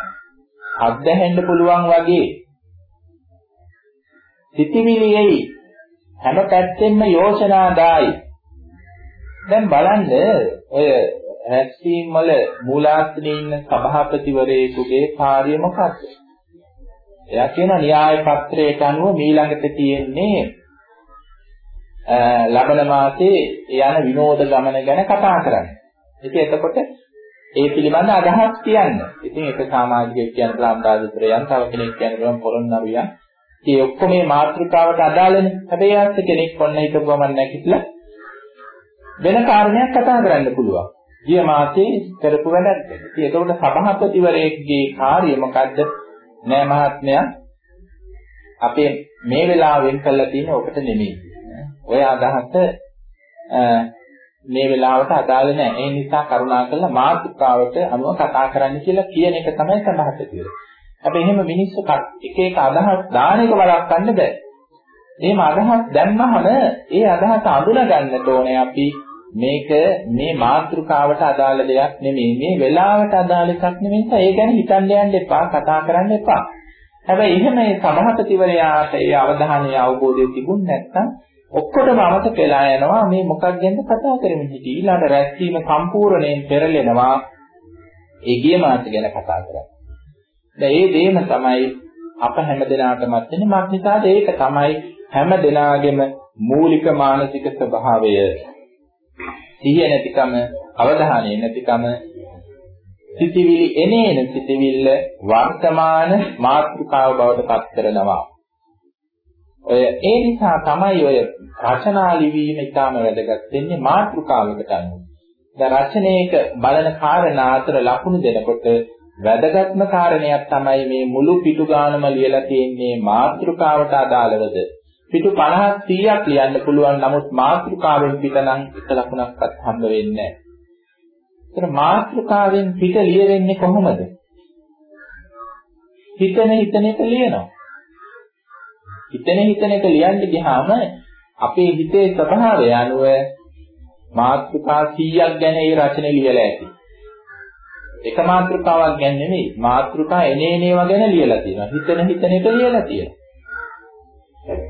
අත්දැහෙන්න පුළුවන් වගේ. සිතිවිලියයි හැම පැත්තෙම යෝජනාදායි. දැන් බලන්න ඔය රැස්වීම වල මූලාස්තනයේ ඉන්න සභාපතිවරයෙකුගේ කාර්ය මොකක්ද? එයා කියන න්‍යාය පත්‍රයට අනුව මීළඟට තියෙන්නේ ලබන මාසේ යන විනෝද ගමන ගැන කතා කරන්න. ඉතින් එතකොට ඒ පිළිබඳ අදහස් කියන්න. ඉතින් ඒක සමාජිකයෙක් කියන ප්‍රාන්තාදිතරයන් තව කෙනෙක් කියන ගමන් පොළොන්නරුයන්. ඒ ඔක්කොම මේ මාතෘකාවට අදාළනේ. හැබැයි ආස්ත කෙනෙක් ඔන්න හිතපුවම නැකිట్లా වෙන කාරණයක් කතා කරන්න පුළුවන්. ගිය මාසේ කරපු වැඩක්. ඉතින් එතකොට සභාපතිවරයෙක්ගේ කාර්යය මොකද්ද? නෑ මහත්මයා අපේ මේ වෙලාවෙන් කළා තියෙන ඔකට නෙමෙයි. ඔය අදහස මේ වෙලාවට අදාළ නෑ. ඒ නිසා කරුණාකරලා මාතෘකාවට අනුව කතා කරන්න කියලා කියන එක තමයි සභාපතිවරයා. හැබැයි එහෙම මිනිස්සු එක එක අදහස් දාන එක වළක්වන්න බෑ. එහෙම අදහස් දැම්මහම ඒ අදහස අඳුන ගන්නට ඕනේ අපි මේක මේ මාතෘකාවට අදාළ දෙයක් නෙමෙයි. මේ වෙලාවට අදාළ එකක් නෙමෙයි ඒ ගැන හිතන්න යන්න එපා කතා කරන්න එපා. හැබැයි එහෙම ඒ සභාපතිවරයාට ඒ අවධානය අවබෝධය තිබුණ නැත්නම් ඔක්කොටම අමතක වෙලා යනවා මේ මොකක් ගැනද කතා කරමින් හිටියේ. ඊළඟ රැස්වීම සම්පූර්ණයෙන් පෙරලෙනවා. ඒ ගිය මාස ගැන කතා කරන්නේ. දැන් ඒ දේම තමයි අප හැමදෙනාටම තියෙන මාත්‍රිකාද ඒක තමයි හැම දෙනාගේම මූලික මානසික ස්වභාවය. සිහිය නැතිකම, අවධානය නැතිකම, සිතිවිලි එනේන සිතිවිල්ල වර්තමාන මාතෘකාව බවට පත් කරනවා. ඔය ඒ නිසා තමයි ඔය රචනා ලිවීම ඉතාම වැදගත් වෙන්නේ මාතෘකාවකට අනුව. දැන් රචනයේක බලන කාරණා අතර ලකුණු දෙනකොට වැදගත්ම කාරණයක් තමයි මේ මුළු පිටු ගානම ලියලා තියෙන්නේ මාතෘකාවට අදාළවද පිටු 50ක් 100ක් ලියන්න පුළුවන් නමුත් මාත්‍රිකාවෙන් පිට නම් එක ලකුණක්වත් හම්බ වෙන්නේ නැහැ. ඒතර මාත්‍රිකාවෙන් පිට ලියවෙන්නේ කොහොමද? හිතන හිතන එක ලියනවා. හිතන හිතන එක ලියන්න ගියාම අපේ හිතේ ස්වභාවය අනුව මාත්‍රිකා 100ක් ගැන ඒ රචනය ලියලා ඇති. එක මාත්‍රිකාවක් ගැන නෙමෙයි මාත්‍රිකා එනේනේව ගැන ලියලා තියෙනවා. හිතන හිතන එක ලියලා තියෙනවා.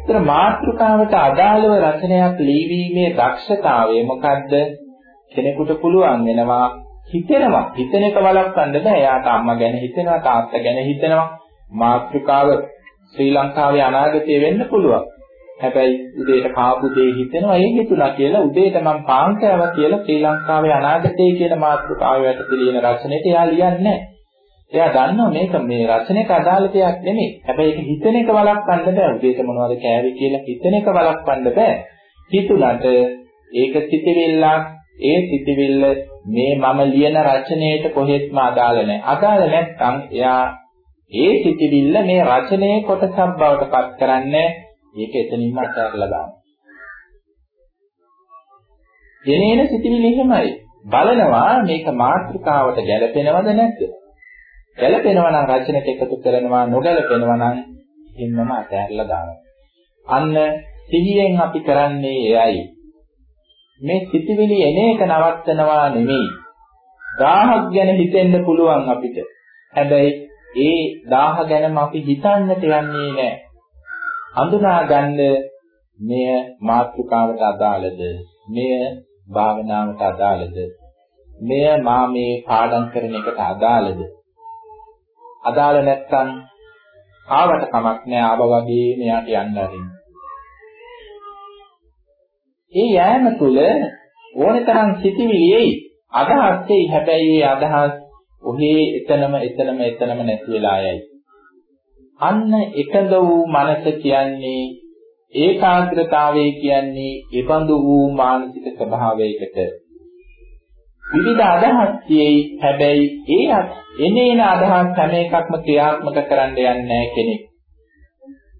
ඒතර මාත්‍රකාවට අදාළව රචනයක් ලියවීමේ දක්ෂතාවය මොකද්ද? කෙනෙකුට පුළුවන් වෙනවා හිතෙනවා. හිතන එක වළක්වන්න බෑ. එයාට අම්මා ගැන හිතෙනවා, තාත්තා ගැන හිතෙනවා. මාත්‍රකාව ශ්‍රී ලංකාවේ අනාගතය වෙන්න පුළුවන්. හැබැයි උදේට කාපු දේ හිතෙනවා ඒ හිතුණා කියලා උදේට මම පාන් කෑවා කියලා ශ්‍රී ලංකාවේ අනාගතය කියන මාතෘකාව යටතේ ලියන රචනෙට එයා ලියන්නේ නැහැ. එයා දන්නවා මේක මේ රචනයට අදාළ දෙයක් නෙමෙයි. හැබැයි ඒක හිතන එක වළක්වන්න බෑ. උදේට මොනවද කෑවේ කියලා හිතන එක වළක්වන්න බෑ. හිතුණට ඒක සිතිවිල්ලක්. ඒ සිතිවිල්ල මේ මම ලියන රචනයට කොහෙත්ම අදාළ නැහැ. අදාළ නැත්නම් එයා ඒ සිතිවිල්ල මේ රචනයේ කොටසක් බවට පත් කරන්නේ ඒක එතනින්ම අත්හැරලා දානවා. එනේන සිතිවිලි එහෙමයි. බලනවා මේක මාත්‍රිකාවට ගැලපෙනවද නැද්ද? ගැලපෙනවා නම් රචනෙට එකතු කරනවා නොගැලපෙනවා නම් එන්නම අතහැරලා දානවා. අන්න සිහියෙන් අපි කරන්නේ එයයි. මේ සිතිවිලි එන එක නවත්තනවා නෙමෙයි. 1000ක් ගැන හිතෙන්න පුළුවන් අපිට. හැබැයි ඒ 1000 ගැනම අපි හිතන්නට යන්නේ නැහැ. හඳුනා ගන්න මෙය මාත්‍රිකාවට අදාළද? මෙය භාවනාවට අදාළද? මෙය මා මේ පාඩම් කරන එකට අදාළද? අදාළ නැත්නම් ආවට කමක් නැහැ ආව වගේ මෙයාට යන්න ආරින්න. ඒ යෑම තුළ ඕනතරම් සිටිවිලි එයි. අදහස් එයි. හැබැයි ඒ අදහස් ඔහේ එතනම එතනම එතනම නැති වෙලා යයි. අන්න එකඟ වූ මනස කියන්නේ ඒකාග්‍රතාවය කියන්නේ ඒබඳු වූ මානසික ස්වභාවයකට විවිධ අදහස් තියෙයි හැබැයි ඒ එනේන අදහස් හැම එකක්ම ක්‍රියාත්මක කරන්න යන්නේ කෙනෙක්.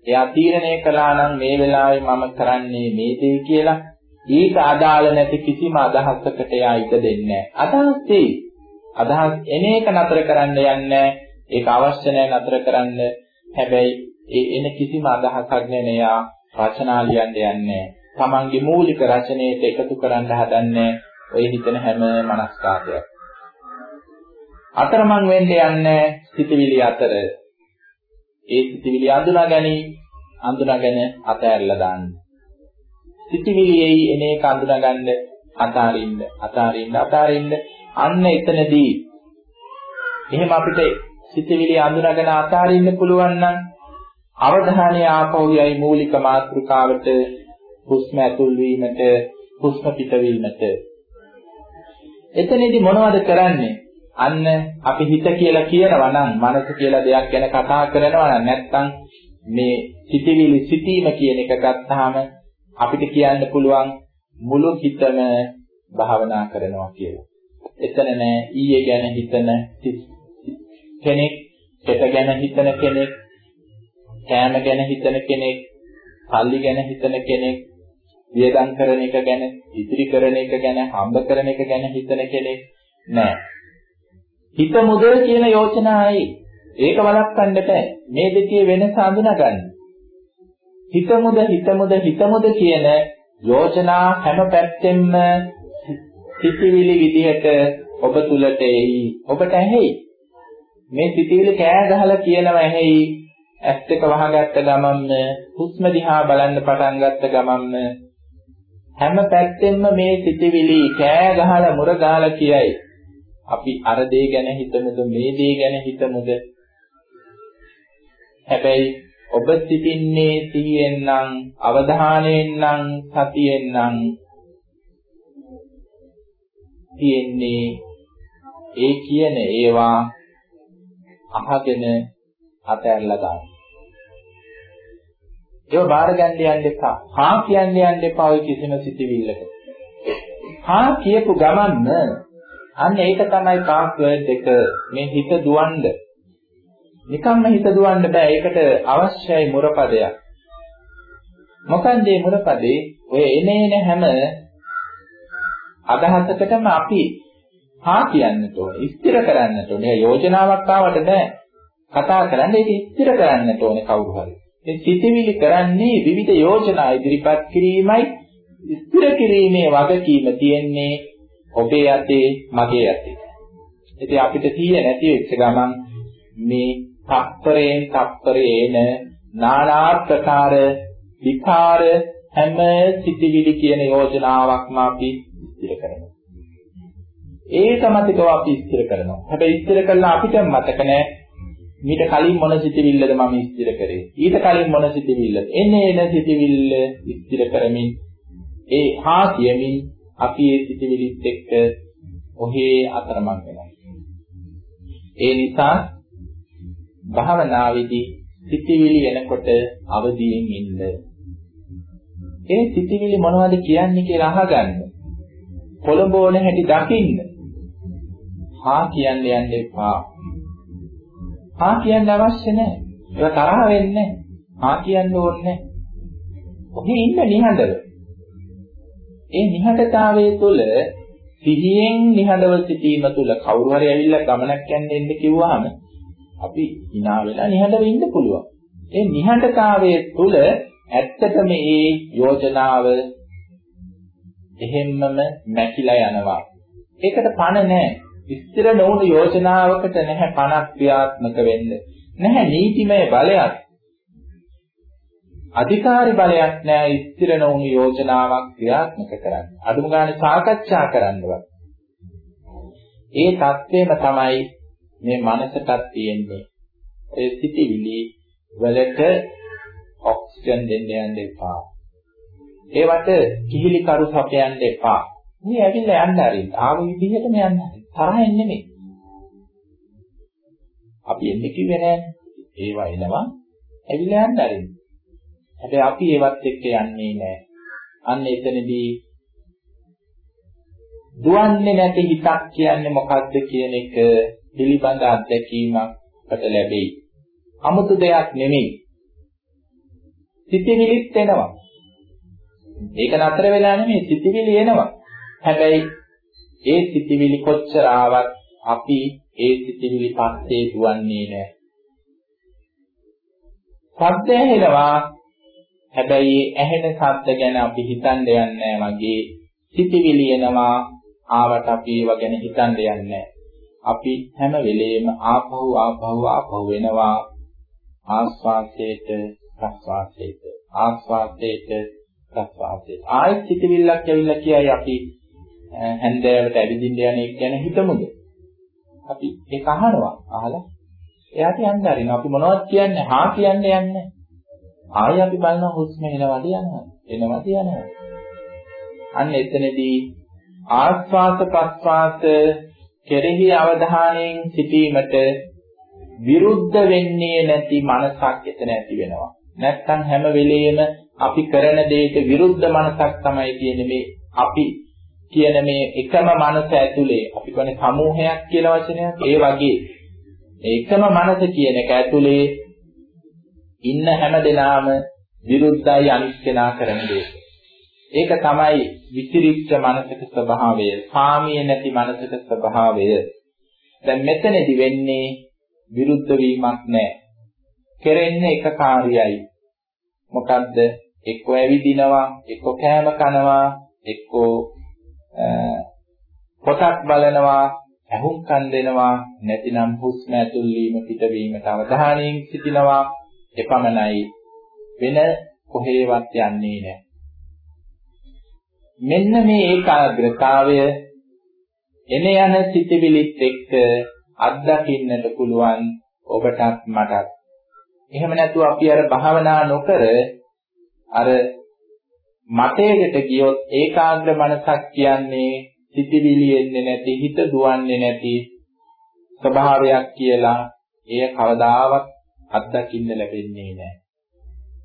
එයා තීරණය කළා නම් මේ වෙලාවේ මම කරන්නේ මේ දේ කියලා ඊට අදාළ නැති කිසිම අදහසකට එයා ඉඩ දෙන්නේ නැහැ. අදහස් තියෙයි. අදහස් එන එක නතර කරන්න යන්නේ ඒක අවශ්‍ය නැහැ නතර කරන්න. හැබැයි ඒ එන කිසිම අදහසක් නැන එයා රචනා ලියන්න යන්නේ. තමන්ගේ මූලික රචනයට එකතු කරන්න හදන්නේ ඔය හිතන හැම මනස්කාරයක්. අතරමං වෙන්න යන්නේ සිතවිලි අතර. ඒ සිතවිලි අඳුනා ගැනීම අඳුනාගෙන අතහැරලා දාන්න. සිතවිලියේ එන එක අඳුනගන්න අතාරින්න අතාරින්න අතාරින්න අන්න එතනදී එහෙම අපිට සිතවිලි අඳුනගෙන අතාරින්න පුළුවන් නම් අවධානය ආපහු යයි මූලික මාතෘකාවට හුස්ම ඇතුල් වීමට හුස්ම පිට වීමට එතනදී මොනවද කරන්නේ අන්න අපි හිත කියලා කියනවා නම් මනස කියලා දෙයක් ගැන කතා කරනවා නම් නැත්නම් මේ සිතවිලි සිටීම කියන එක ගත්තාම අපිට කියන්න පුළුවන් මුළු හිතම භාවනා කරනවා කියලා. එතන නෑ ඊයේ ගැන හිතන කෙනෙක්, පෙත ගැන හිතන කෙනෙක්, කෑම ගැන හිතන කෙනෙක්, සල්ලි ගැන හිතන කෙනෙක්, වියදම් කරන එක ගැන, ඉතිරි කරන එක ගැන, හම්බ කරන එක ගැන හිතන කෙනෙක් නෑ. හිත මුදල් කියන යෝජනාවයි ඒක වළක්වන්න බෑ. මේ දෙකේ වෙනස අඳුනගන්න. හිතමුද හිතමුද හිතමුද කියන යෝජනා හැම පැත්තෙම සිතිවිලි විදිහට ඔබ තුලට එයි ඔබට ඇහෙයි මේ සිතිවිලි කෑ ගහලා කියනවා ඇහෙයි ඇස් දෙක වහගත්ත ගමන්ම හුස්ම දිහා බලන්න පටන් ගත්ත ගමන්ම හැම පැත්තෙම මේ සිතිවිලි කෑ ගහලා මුර ගහලා කියයි අපි අර දේ ගැන හිතමුද මේ දේ ගැන හිතමුද හැබැයි ඔබ සිටින්නේ සිහියෙන් නම් අවධානයෙන් නම් සතියෙන් නම් තියෙන්නේ ඒ කියන ඒවා අහගෙන අතහැරලා දාන්න. ඒව බාර ගන්න යන්න එපා. හා කියන්න යන්න එපා ඔය කිසිම සිතිවිල්ලක. හා කියපු ගමන්ම අන්න ඒක තමයි පාස්වර්ඩ් එක මේ හිත දුවන්නේ නිකම්ම හිත දුවන්න බෑ. ඒකට අවශ්‍යයි මුරපදයක්. මොකන්ද මේ මුරපදේ? ඔය එනේන හැම අදහසකටම අපි හා කියන්නට ඕනේ. ස්ථිර කරන්නට ඕනේ. යෝජනාවක් ආවට බෑ. කතා කරන්නේ ඒක ස්ථිර කරන්නට ඕනේ කවුරු හරි. මේ සිතිවිලි කරන්නේ විවිධ යෝජනා ඉදිරිපත් කිරීමයි ස්ථිර කිරීමේ වගකීම තියෙන්නේ ඔබේ අතේ මගේ අතේ. ඉතින් අපිට තියෙ නැති වෙච්ච ගමන් මේ තප්පරයෙන් තප්පරේන නානා ප්‍රකාර විකාර හැම සිටිවිලි කියන යෝජනාවක්ම අපි ඉස්තිර කරනවා. ඒක මතකව අපි ඉස්තිර කරනවා. හැබැයි ඉස්තිර කළා අපිට මතක නැහැ. මීට කලින් මොන සිටිවිල්ලද මම ඉස්තිර කරේ? ඊට කලින් මොන සිටිවිල්ලද? එන්නේ එන සිටිවිල්ල ඉස්තිර කරමින් ඒ හා කියමින් අපි ඒ සිටිවිලිත් එක්ක ඔහේ අතරමං වෙනවා. ඒ නිසා භාවනාවේදී සිතිවිලි එනකොට අවදියෙන් ඉන්න. ඒ සිතිවිලි මොනවද කියන්නේ කියලා අහගන්න. කොළඹෝන හැටි දකින්න. හා කියන්න යන්න එපා. හා කියන්න අවශ්‍ය නැහැ. ඒක තරහ වෙන්නේ හා කියන්න ඕනේ ඔහි ඉන්න නිහඬව. ඒ නිහඬතාවයේ තුල සිහියෙන් නිහඬව සිටීම තුල කවුරු හරි ඇවිල්ලා ගමනක් යන්න එන්න කිව්වහම අපි hina වෙලා නිහඬව ඉන්න පුළුවන්. ඒ නිහඬතාවයේ තුල ඇත්තටම මේ යෝජනාව එහෙම්මම මැකිලා යනවා. ඒකට පණ නැහැ. ස්ථිර නොවුණු යෝජනාවකට නැහැ පණක් ක්‍රියාත්මක වෙන්න. නැහැ නීතිමය බලයක්. අධිකාරි බලයක් නැහැ ස්ථිර නොවුණු යෝජනාවක් ක්‍රියාත්මක කරන්න. අදුම ගානේ සාකච්ඡා කරන්නවත්. ඒ தත්වෙම තමයි මේ මනසටත් තියෙන්නේ. ඒ සිටිවිලි වලට ඔක්සිජන් දෙන්න යන්න එපා. ඒවට කිහිලි කරු සපයන්න එපා. මේ ඇවිල්ලා යන්න ආරින් ආව විදිහටම යන්න. තරහින් නෙමෙයි. අපි එන්නේ කිව්වේ නෑනේ. ඒවා එනවා ඇවිල්ලා යන්න ආරින්. හැබැයි අපි ඒවත් එක්ක යන්නේ නෑ. අන්න එතනදී දුවන්නේ නැති හිතක් කියන්නේ මොකක්ද කියන එක පිළිබඳ අත්දැකීමක් අපට ලැබෙයි. 아무තු දෙයක් නෙමෙයි. සිතිවිලිත් එනවා. ඒක නතර වෙලා නෙමෙයි සිතිවිලි එනවා. හැබැයි ඒ සිතිවිලි කොච්චර ආවත් අපි ඒ සිතිවිලි පස්සේ දුවන්නේ නැහැ. ශබ්ද ඇහෙනවා. හැබැයි ඇහෙන ශබ්ද ගැන අපි හිතන්න යන්නේ වගේ සිතිවිලි එනවා. ආවට අපි ඒව ගැන හිතන්න යන්නේ අපි හැම වෙලෙම ආපහු ආපහු ආපහු වෙනවා ආස්වාදයට ප්‍රස්වාදයට ආස්වාදයට ප්‍රස්වාදයට ආයෙත් සිතවිල්ලක් ඇවිල්ලා කියයි අපි හැන්දෑවට ඇවිදින්න යන එක ගැන හිතමුද? අපි ඒක අහනවා. අහලා එයාට යන්න අරිනවා අපි මොනවද කියන්නේ? හා කියන්නේ යන්නේ. ආයෙ අපි බලනවා හුස්ම එනවද යනවද? එනවද යනවද? අන්න එතනදී ආස්වාස ප්‍රස්වාස කෙරෙහි අවධානයෙන් සිටීමට විරුද්ධ වෙන්නේ නැති මනසක් එතන ඇති වෙනවා. නැත්තම් හැම වෙලෙම අපි කරන දෙයට විරුද්ධ මනසක් තමයි කියන්නේ මේ අපි කියන මේ එකම මනස ඇතුලේ අපි කියන්නේ සමූහයක් කියලා වචනයක් ඒ වගේ එකම මනස කියන එක ඇතුලේ ඉන්න හැම දෙනාම විරුද්ධයි අනිත් කෙනා කරන දේ. ඒක තමයි විචිරිච්ඡ මනසක ස්වභාවය, සාමිය නැති මනසක ස්වභාවය. දැන් මෙතනදි වෙන්නේ විරුද්ධ වීමක් නැහැ. කෙරෙන්නේ එක කාර්යයයි. මොකද්ද? එක්ක ඇවිදිනවා, එක්ක කෑම කනවා, එක්ක පොතක් බලනවා, ඇහුම්කන් දෙනවා, නැතිනම් හුස්ම ඇතුල් වීම පිටවීමට අවධානයෙන් සිටිනවා. එපමණයි. වෙන කොහේවත් යන්නේ නැහැ. මෙන්න මේ ඒකාග්‍රතාවය එන යන සිතිවිලිත් එක්ක අත්දකින්නට පුළුවන් ඔබටත් මටත්. එහෙම නැතුව අපි අර භාවනා නොකර අර මතයකට ගියොත් ඒකාග්‍ර මනසක් කියන්නේ සිතිවිලි එන්නේ නැති හිත දුවන්නේ නැති ස්වභාවයක් කියලා එය කවදාවත් අත්දකින්න ලැබෙන්නේ නැහැ.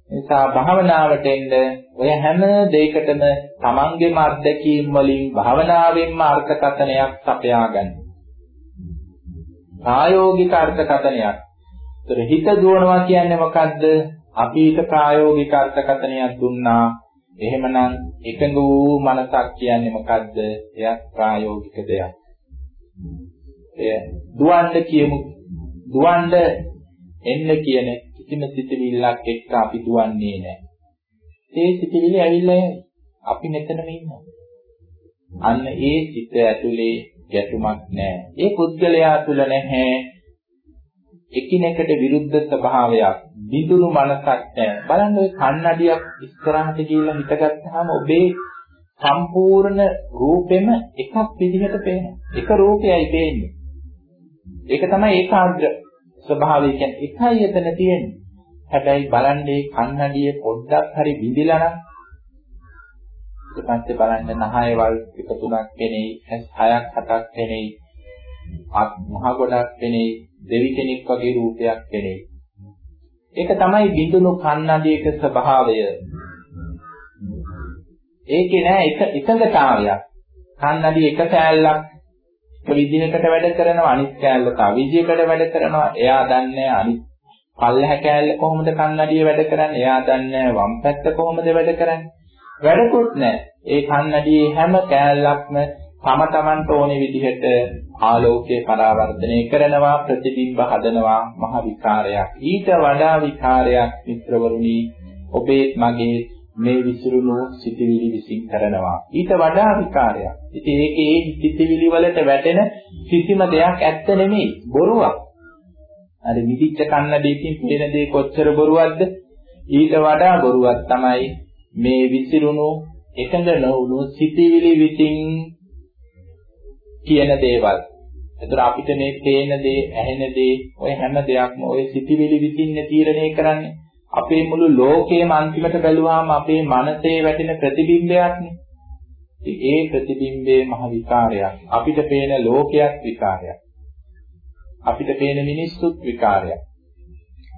නිසා භාවනාවට එන්න ඔය හැම දෙයකටම තමන්ගේම අත්දැකීම් වලින් භාවනාවෙන්ම අර්ථකථනයක් සපයා ගන්න. ප්‍රායෝගික අර්ථකථනයක්. ඒතර හිත දුවනවා කියන්නේ මොකද්ද? අපි ඊට ප්‍රායෝගික අර්ථකථනයක් දුන්නා. එහෙමනම් එකඟ වූ මනසක් කියන්නේ මොකද්ද? එයක් ප්‍රායෝගික දෙයක්. එය දුවන්න කියමු. දුවන්න එන්න කියන කිසිම සිතිවිල්ලක් එක්ක අපි දුවන්නේ නැහැ. ඒ සිතිවිලි ඇවිල්ලා අපි මෙතනම ඉන්නවා. අන්න ඒ සිත ඇතුලේ ගැටුමක් නැහැ. ඒ පුද්ගලයා තුල නැහැ එකිනෙකට විරුද්ධ ස්වභාවයක්, බිඳුණු මනසක් නැහැ. බලන්න ඔය කන්නඩියක් ඉස්සරහට ගිහිල්ලා හිටගත්තාම ඔබේ සම්පූර්ණ රූපෙම එකක් විදිහට පේනවා. එක රූපයයි පේන්නේ. ඒක තමයි ඒකාග්‍ර ස්වභාවය කියන්නේ එකයි එතන තියෙන්නේ. හැබැයි බලන්නේ කන්නඩිය පොඩ්ඩක් හරි විඳිලා නම් ඊට පස්සේ බලන්න නහයවල් එක තුනක් පෙනෙයි, ඇස් හයක් හතක් පෙනෙයි, අත් මහ ගොඩක් පෙනෙයි, දෙවි කෙනෙක් වගේ රූපයක් පෙනෙයි. ඒක තමයි බිඳුණු කන්නඩියක ස්වභාවය. ඒකේ නෑ එක එකඟතාවයක්. කන්නඩිය එක සෑල්ලක් එක විදිහකට වැඩ කරනවා අනිත් කෑල්ල තව විදිහකට වැඩ කරනවා එයා දන්නේ අනිත් පල්ලෙහ කෑල්ල කොහොමද කන්නඩිය වැඩ කරන්නේ? එයා දන්නේ වම් පැත්ත කොහොමද වැඩ කරන්නේ? වැඩකුත් නැහැ. ඒ කන්නඩියේ හැම කෑල්ලක්ම තම තමන්ට ඕනේ විදිහට ආලෝකය පරාවර්තනය කරනවා ප්‍රතිබිම්බ හදනවා මහ විකාරයක්. ඊට වඩා විකාරයක් මිත්‍රවරුනි ඔබේ මගේ මේ විසිරුණු සිතිවිලි විසින් කරනවා. ඊට වඩා විකාරයක්. ඉතින් ඒකේ සිතිවිලි වලට වැටෙන කිසිම දෙයක් ඇත්ත නෙමෙයි බොරුවක්. අර මිදිච්ච කන්නඩේකින් පේන දේ කොච්චර බොරුවක්ද? ඊට වඩා බොරුවක් තමයි මේ විසිරුණු එකඟ නොවුණු සිතිවිලි විසින් කියන දේවල්. එතකොට අපිට මේ පේන දේ, ඇහෙන දේ, ඔය හැම දෙයක්ම ඔය සිතිවිලි විසින් තීරණය කරන්නේ. අපේ මුළු ලෝකයේම අන්තිමට බැලුවාම අපේ මනසේ වැටෙන ප්‍රතිබිම්බයක්නේ. ඒ ප්‍රතිබිම්බේ මහ විකාරයක්. අපිට පේන ලෝකයක් විකාරයක්. අපිට පේන මිනිස්සුත් විකාරයක්.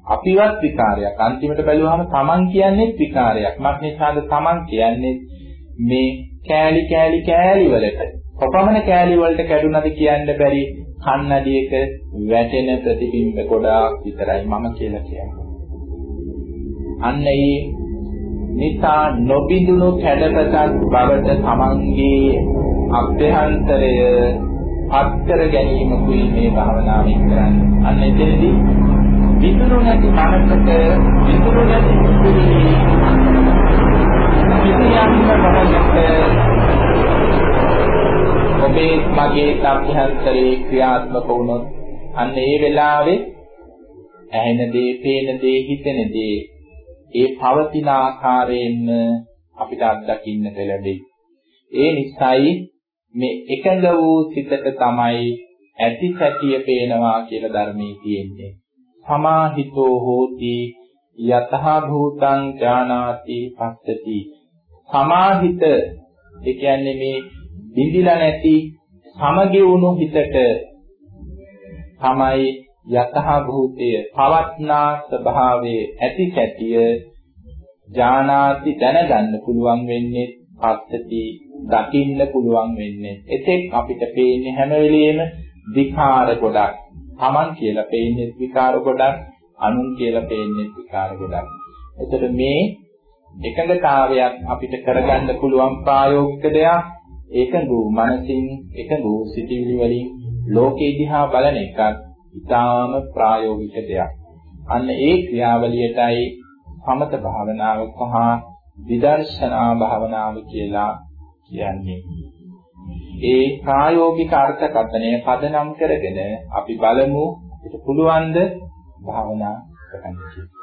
අපිවත් විකාරයක්. අන්තිමට බැලුවාම Taman කියන්නේ විකාරයක්. මත් නිසාද Taman කියන්නේ මේ කෑලි කෑලි කෑලි වලට කොපමණ කෑලි වලට කැඩුනද කියන්න බැරි කන්නඩියක වැටෙන ප්‍රතිබිම්බ ගොඩාක් විතරයි මම කියලා කියන්නේ. අන්න ඒ නිසා නොබිඳුණු කැඩපතක් බවට තමන්ගේ අභ්‍යන්තරය අත්තර ගැනීමකුයි මේ භාවනාවෙන් කරන්නේ. අන්න එතනදී විදුරු නැති මනසට විදුරු නැති සිතුවිලි කිසියම්ම මොහොතක ඔබේ මගේ අභ්‍යන්තරේ ක්‍රියාත්මක වුණොත් අන්න ඒ වෙලාවේ ඇහෙන දේ, පේන දේ, හිතෙන දේ ඒ පවතින ආකාරයෙන්ම අපිට අත්දකින්නට ලැබෙයි. ඒ නිසායි මේ එකඟ වූ සිතට තමයි ඇති සැටිය පේනවා කියලා ධර්මයේ තියෙන්නේ. සමාහිතෝ හෝති යතහ භූතං ඥානාති පස්සති. සමාහිත ඒ කියන්නේ මේ බිඳිලා නැති සමගි වුණු හිතට තමයි යතහ භූතය පවත්නා ස්වභාවයේ ඇති සැටිය ඥානාති දැනගන්න පුළුවන් වෙන්නේ පස්සති දකින්න පුළුවන් වෙන්නේ. එතෙක් අපිට පේන්නේ හැම වෙලෙම විකාර ගොඩක්. Taman කියලා පේන්නේ විකාර ගොඩක් අනුන් කියලා පේන්නේ විකාර ගොඩක්. එතකොට මේ එකඟතාවයක් අපිට කරගන්න පුළුවන් ප්‍රායෝගික දෙයක්. ඒකඟ වූ මනසින් එකඟ වූ සිටිවිලි වලින් ලෝකේ දිහා බලන එකක් ඉතාම ප්‍රායෝගික දෙයක්. අන්න ඒ ක්‍රියාවලියටයි සමත භාවනාව සහ විදර්ශනා භාවනාව කියලා කියන්නේ. ඒ ප්‍රායෝගික අර්ථකථනය පදනම් කරගෙන අපි බලමු ඒක පුළුවන්ද භාවනා කරන්න කියලා.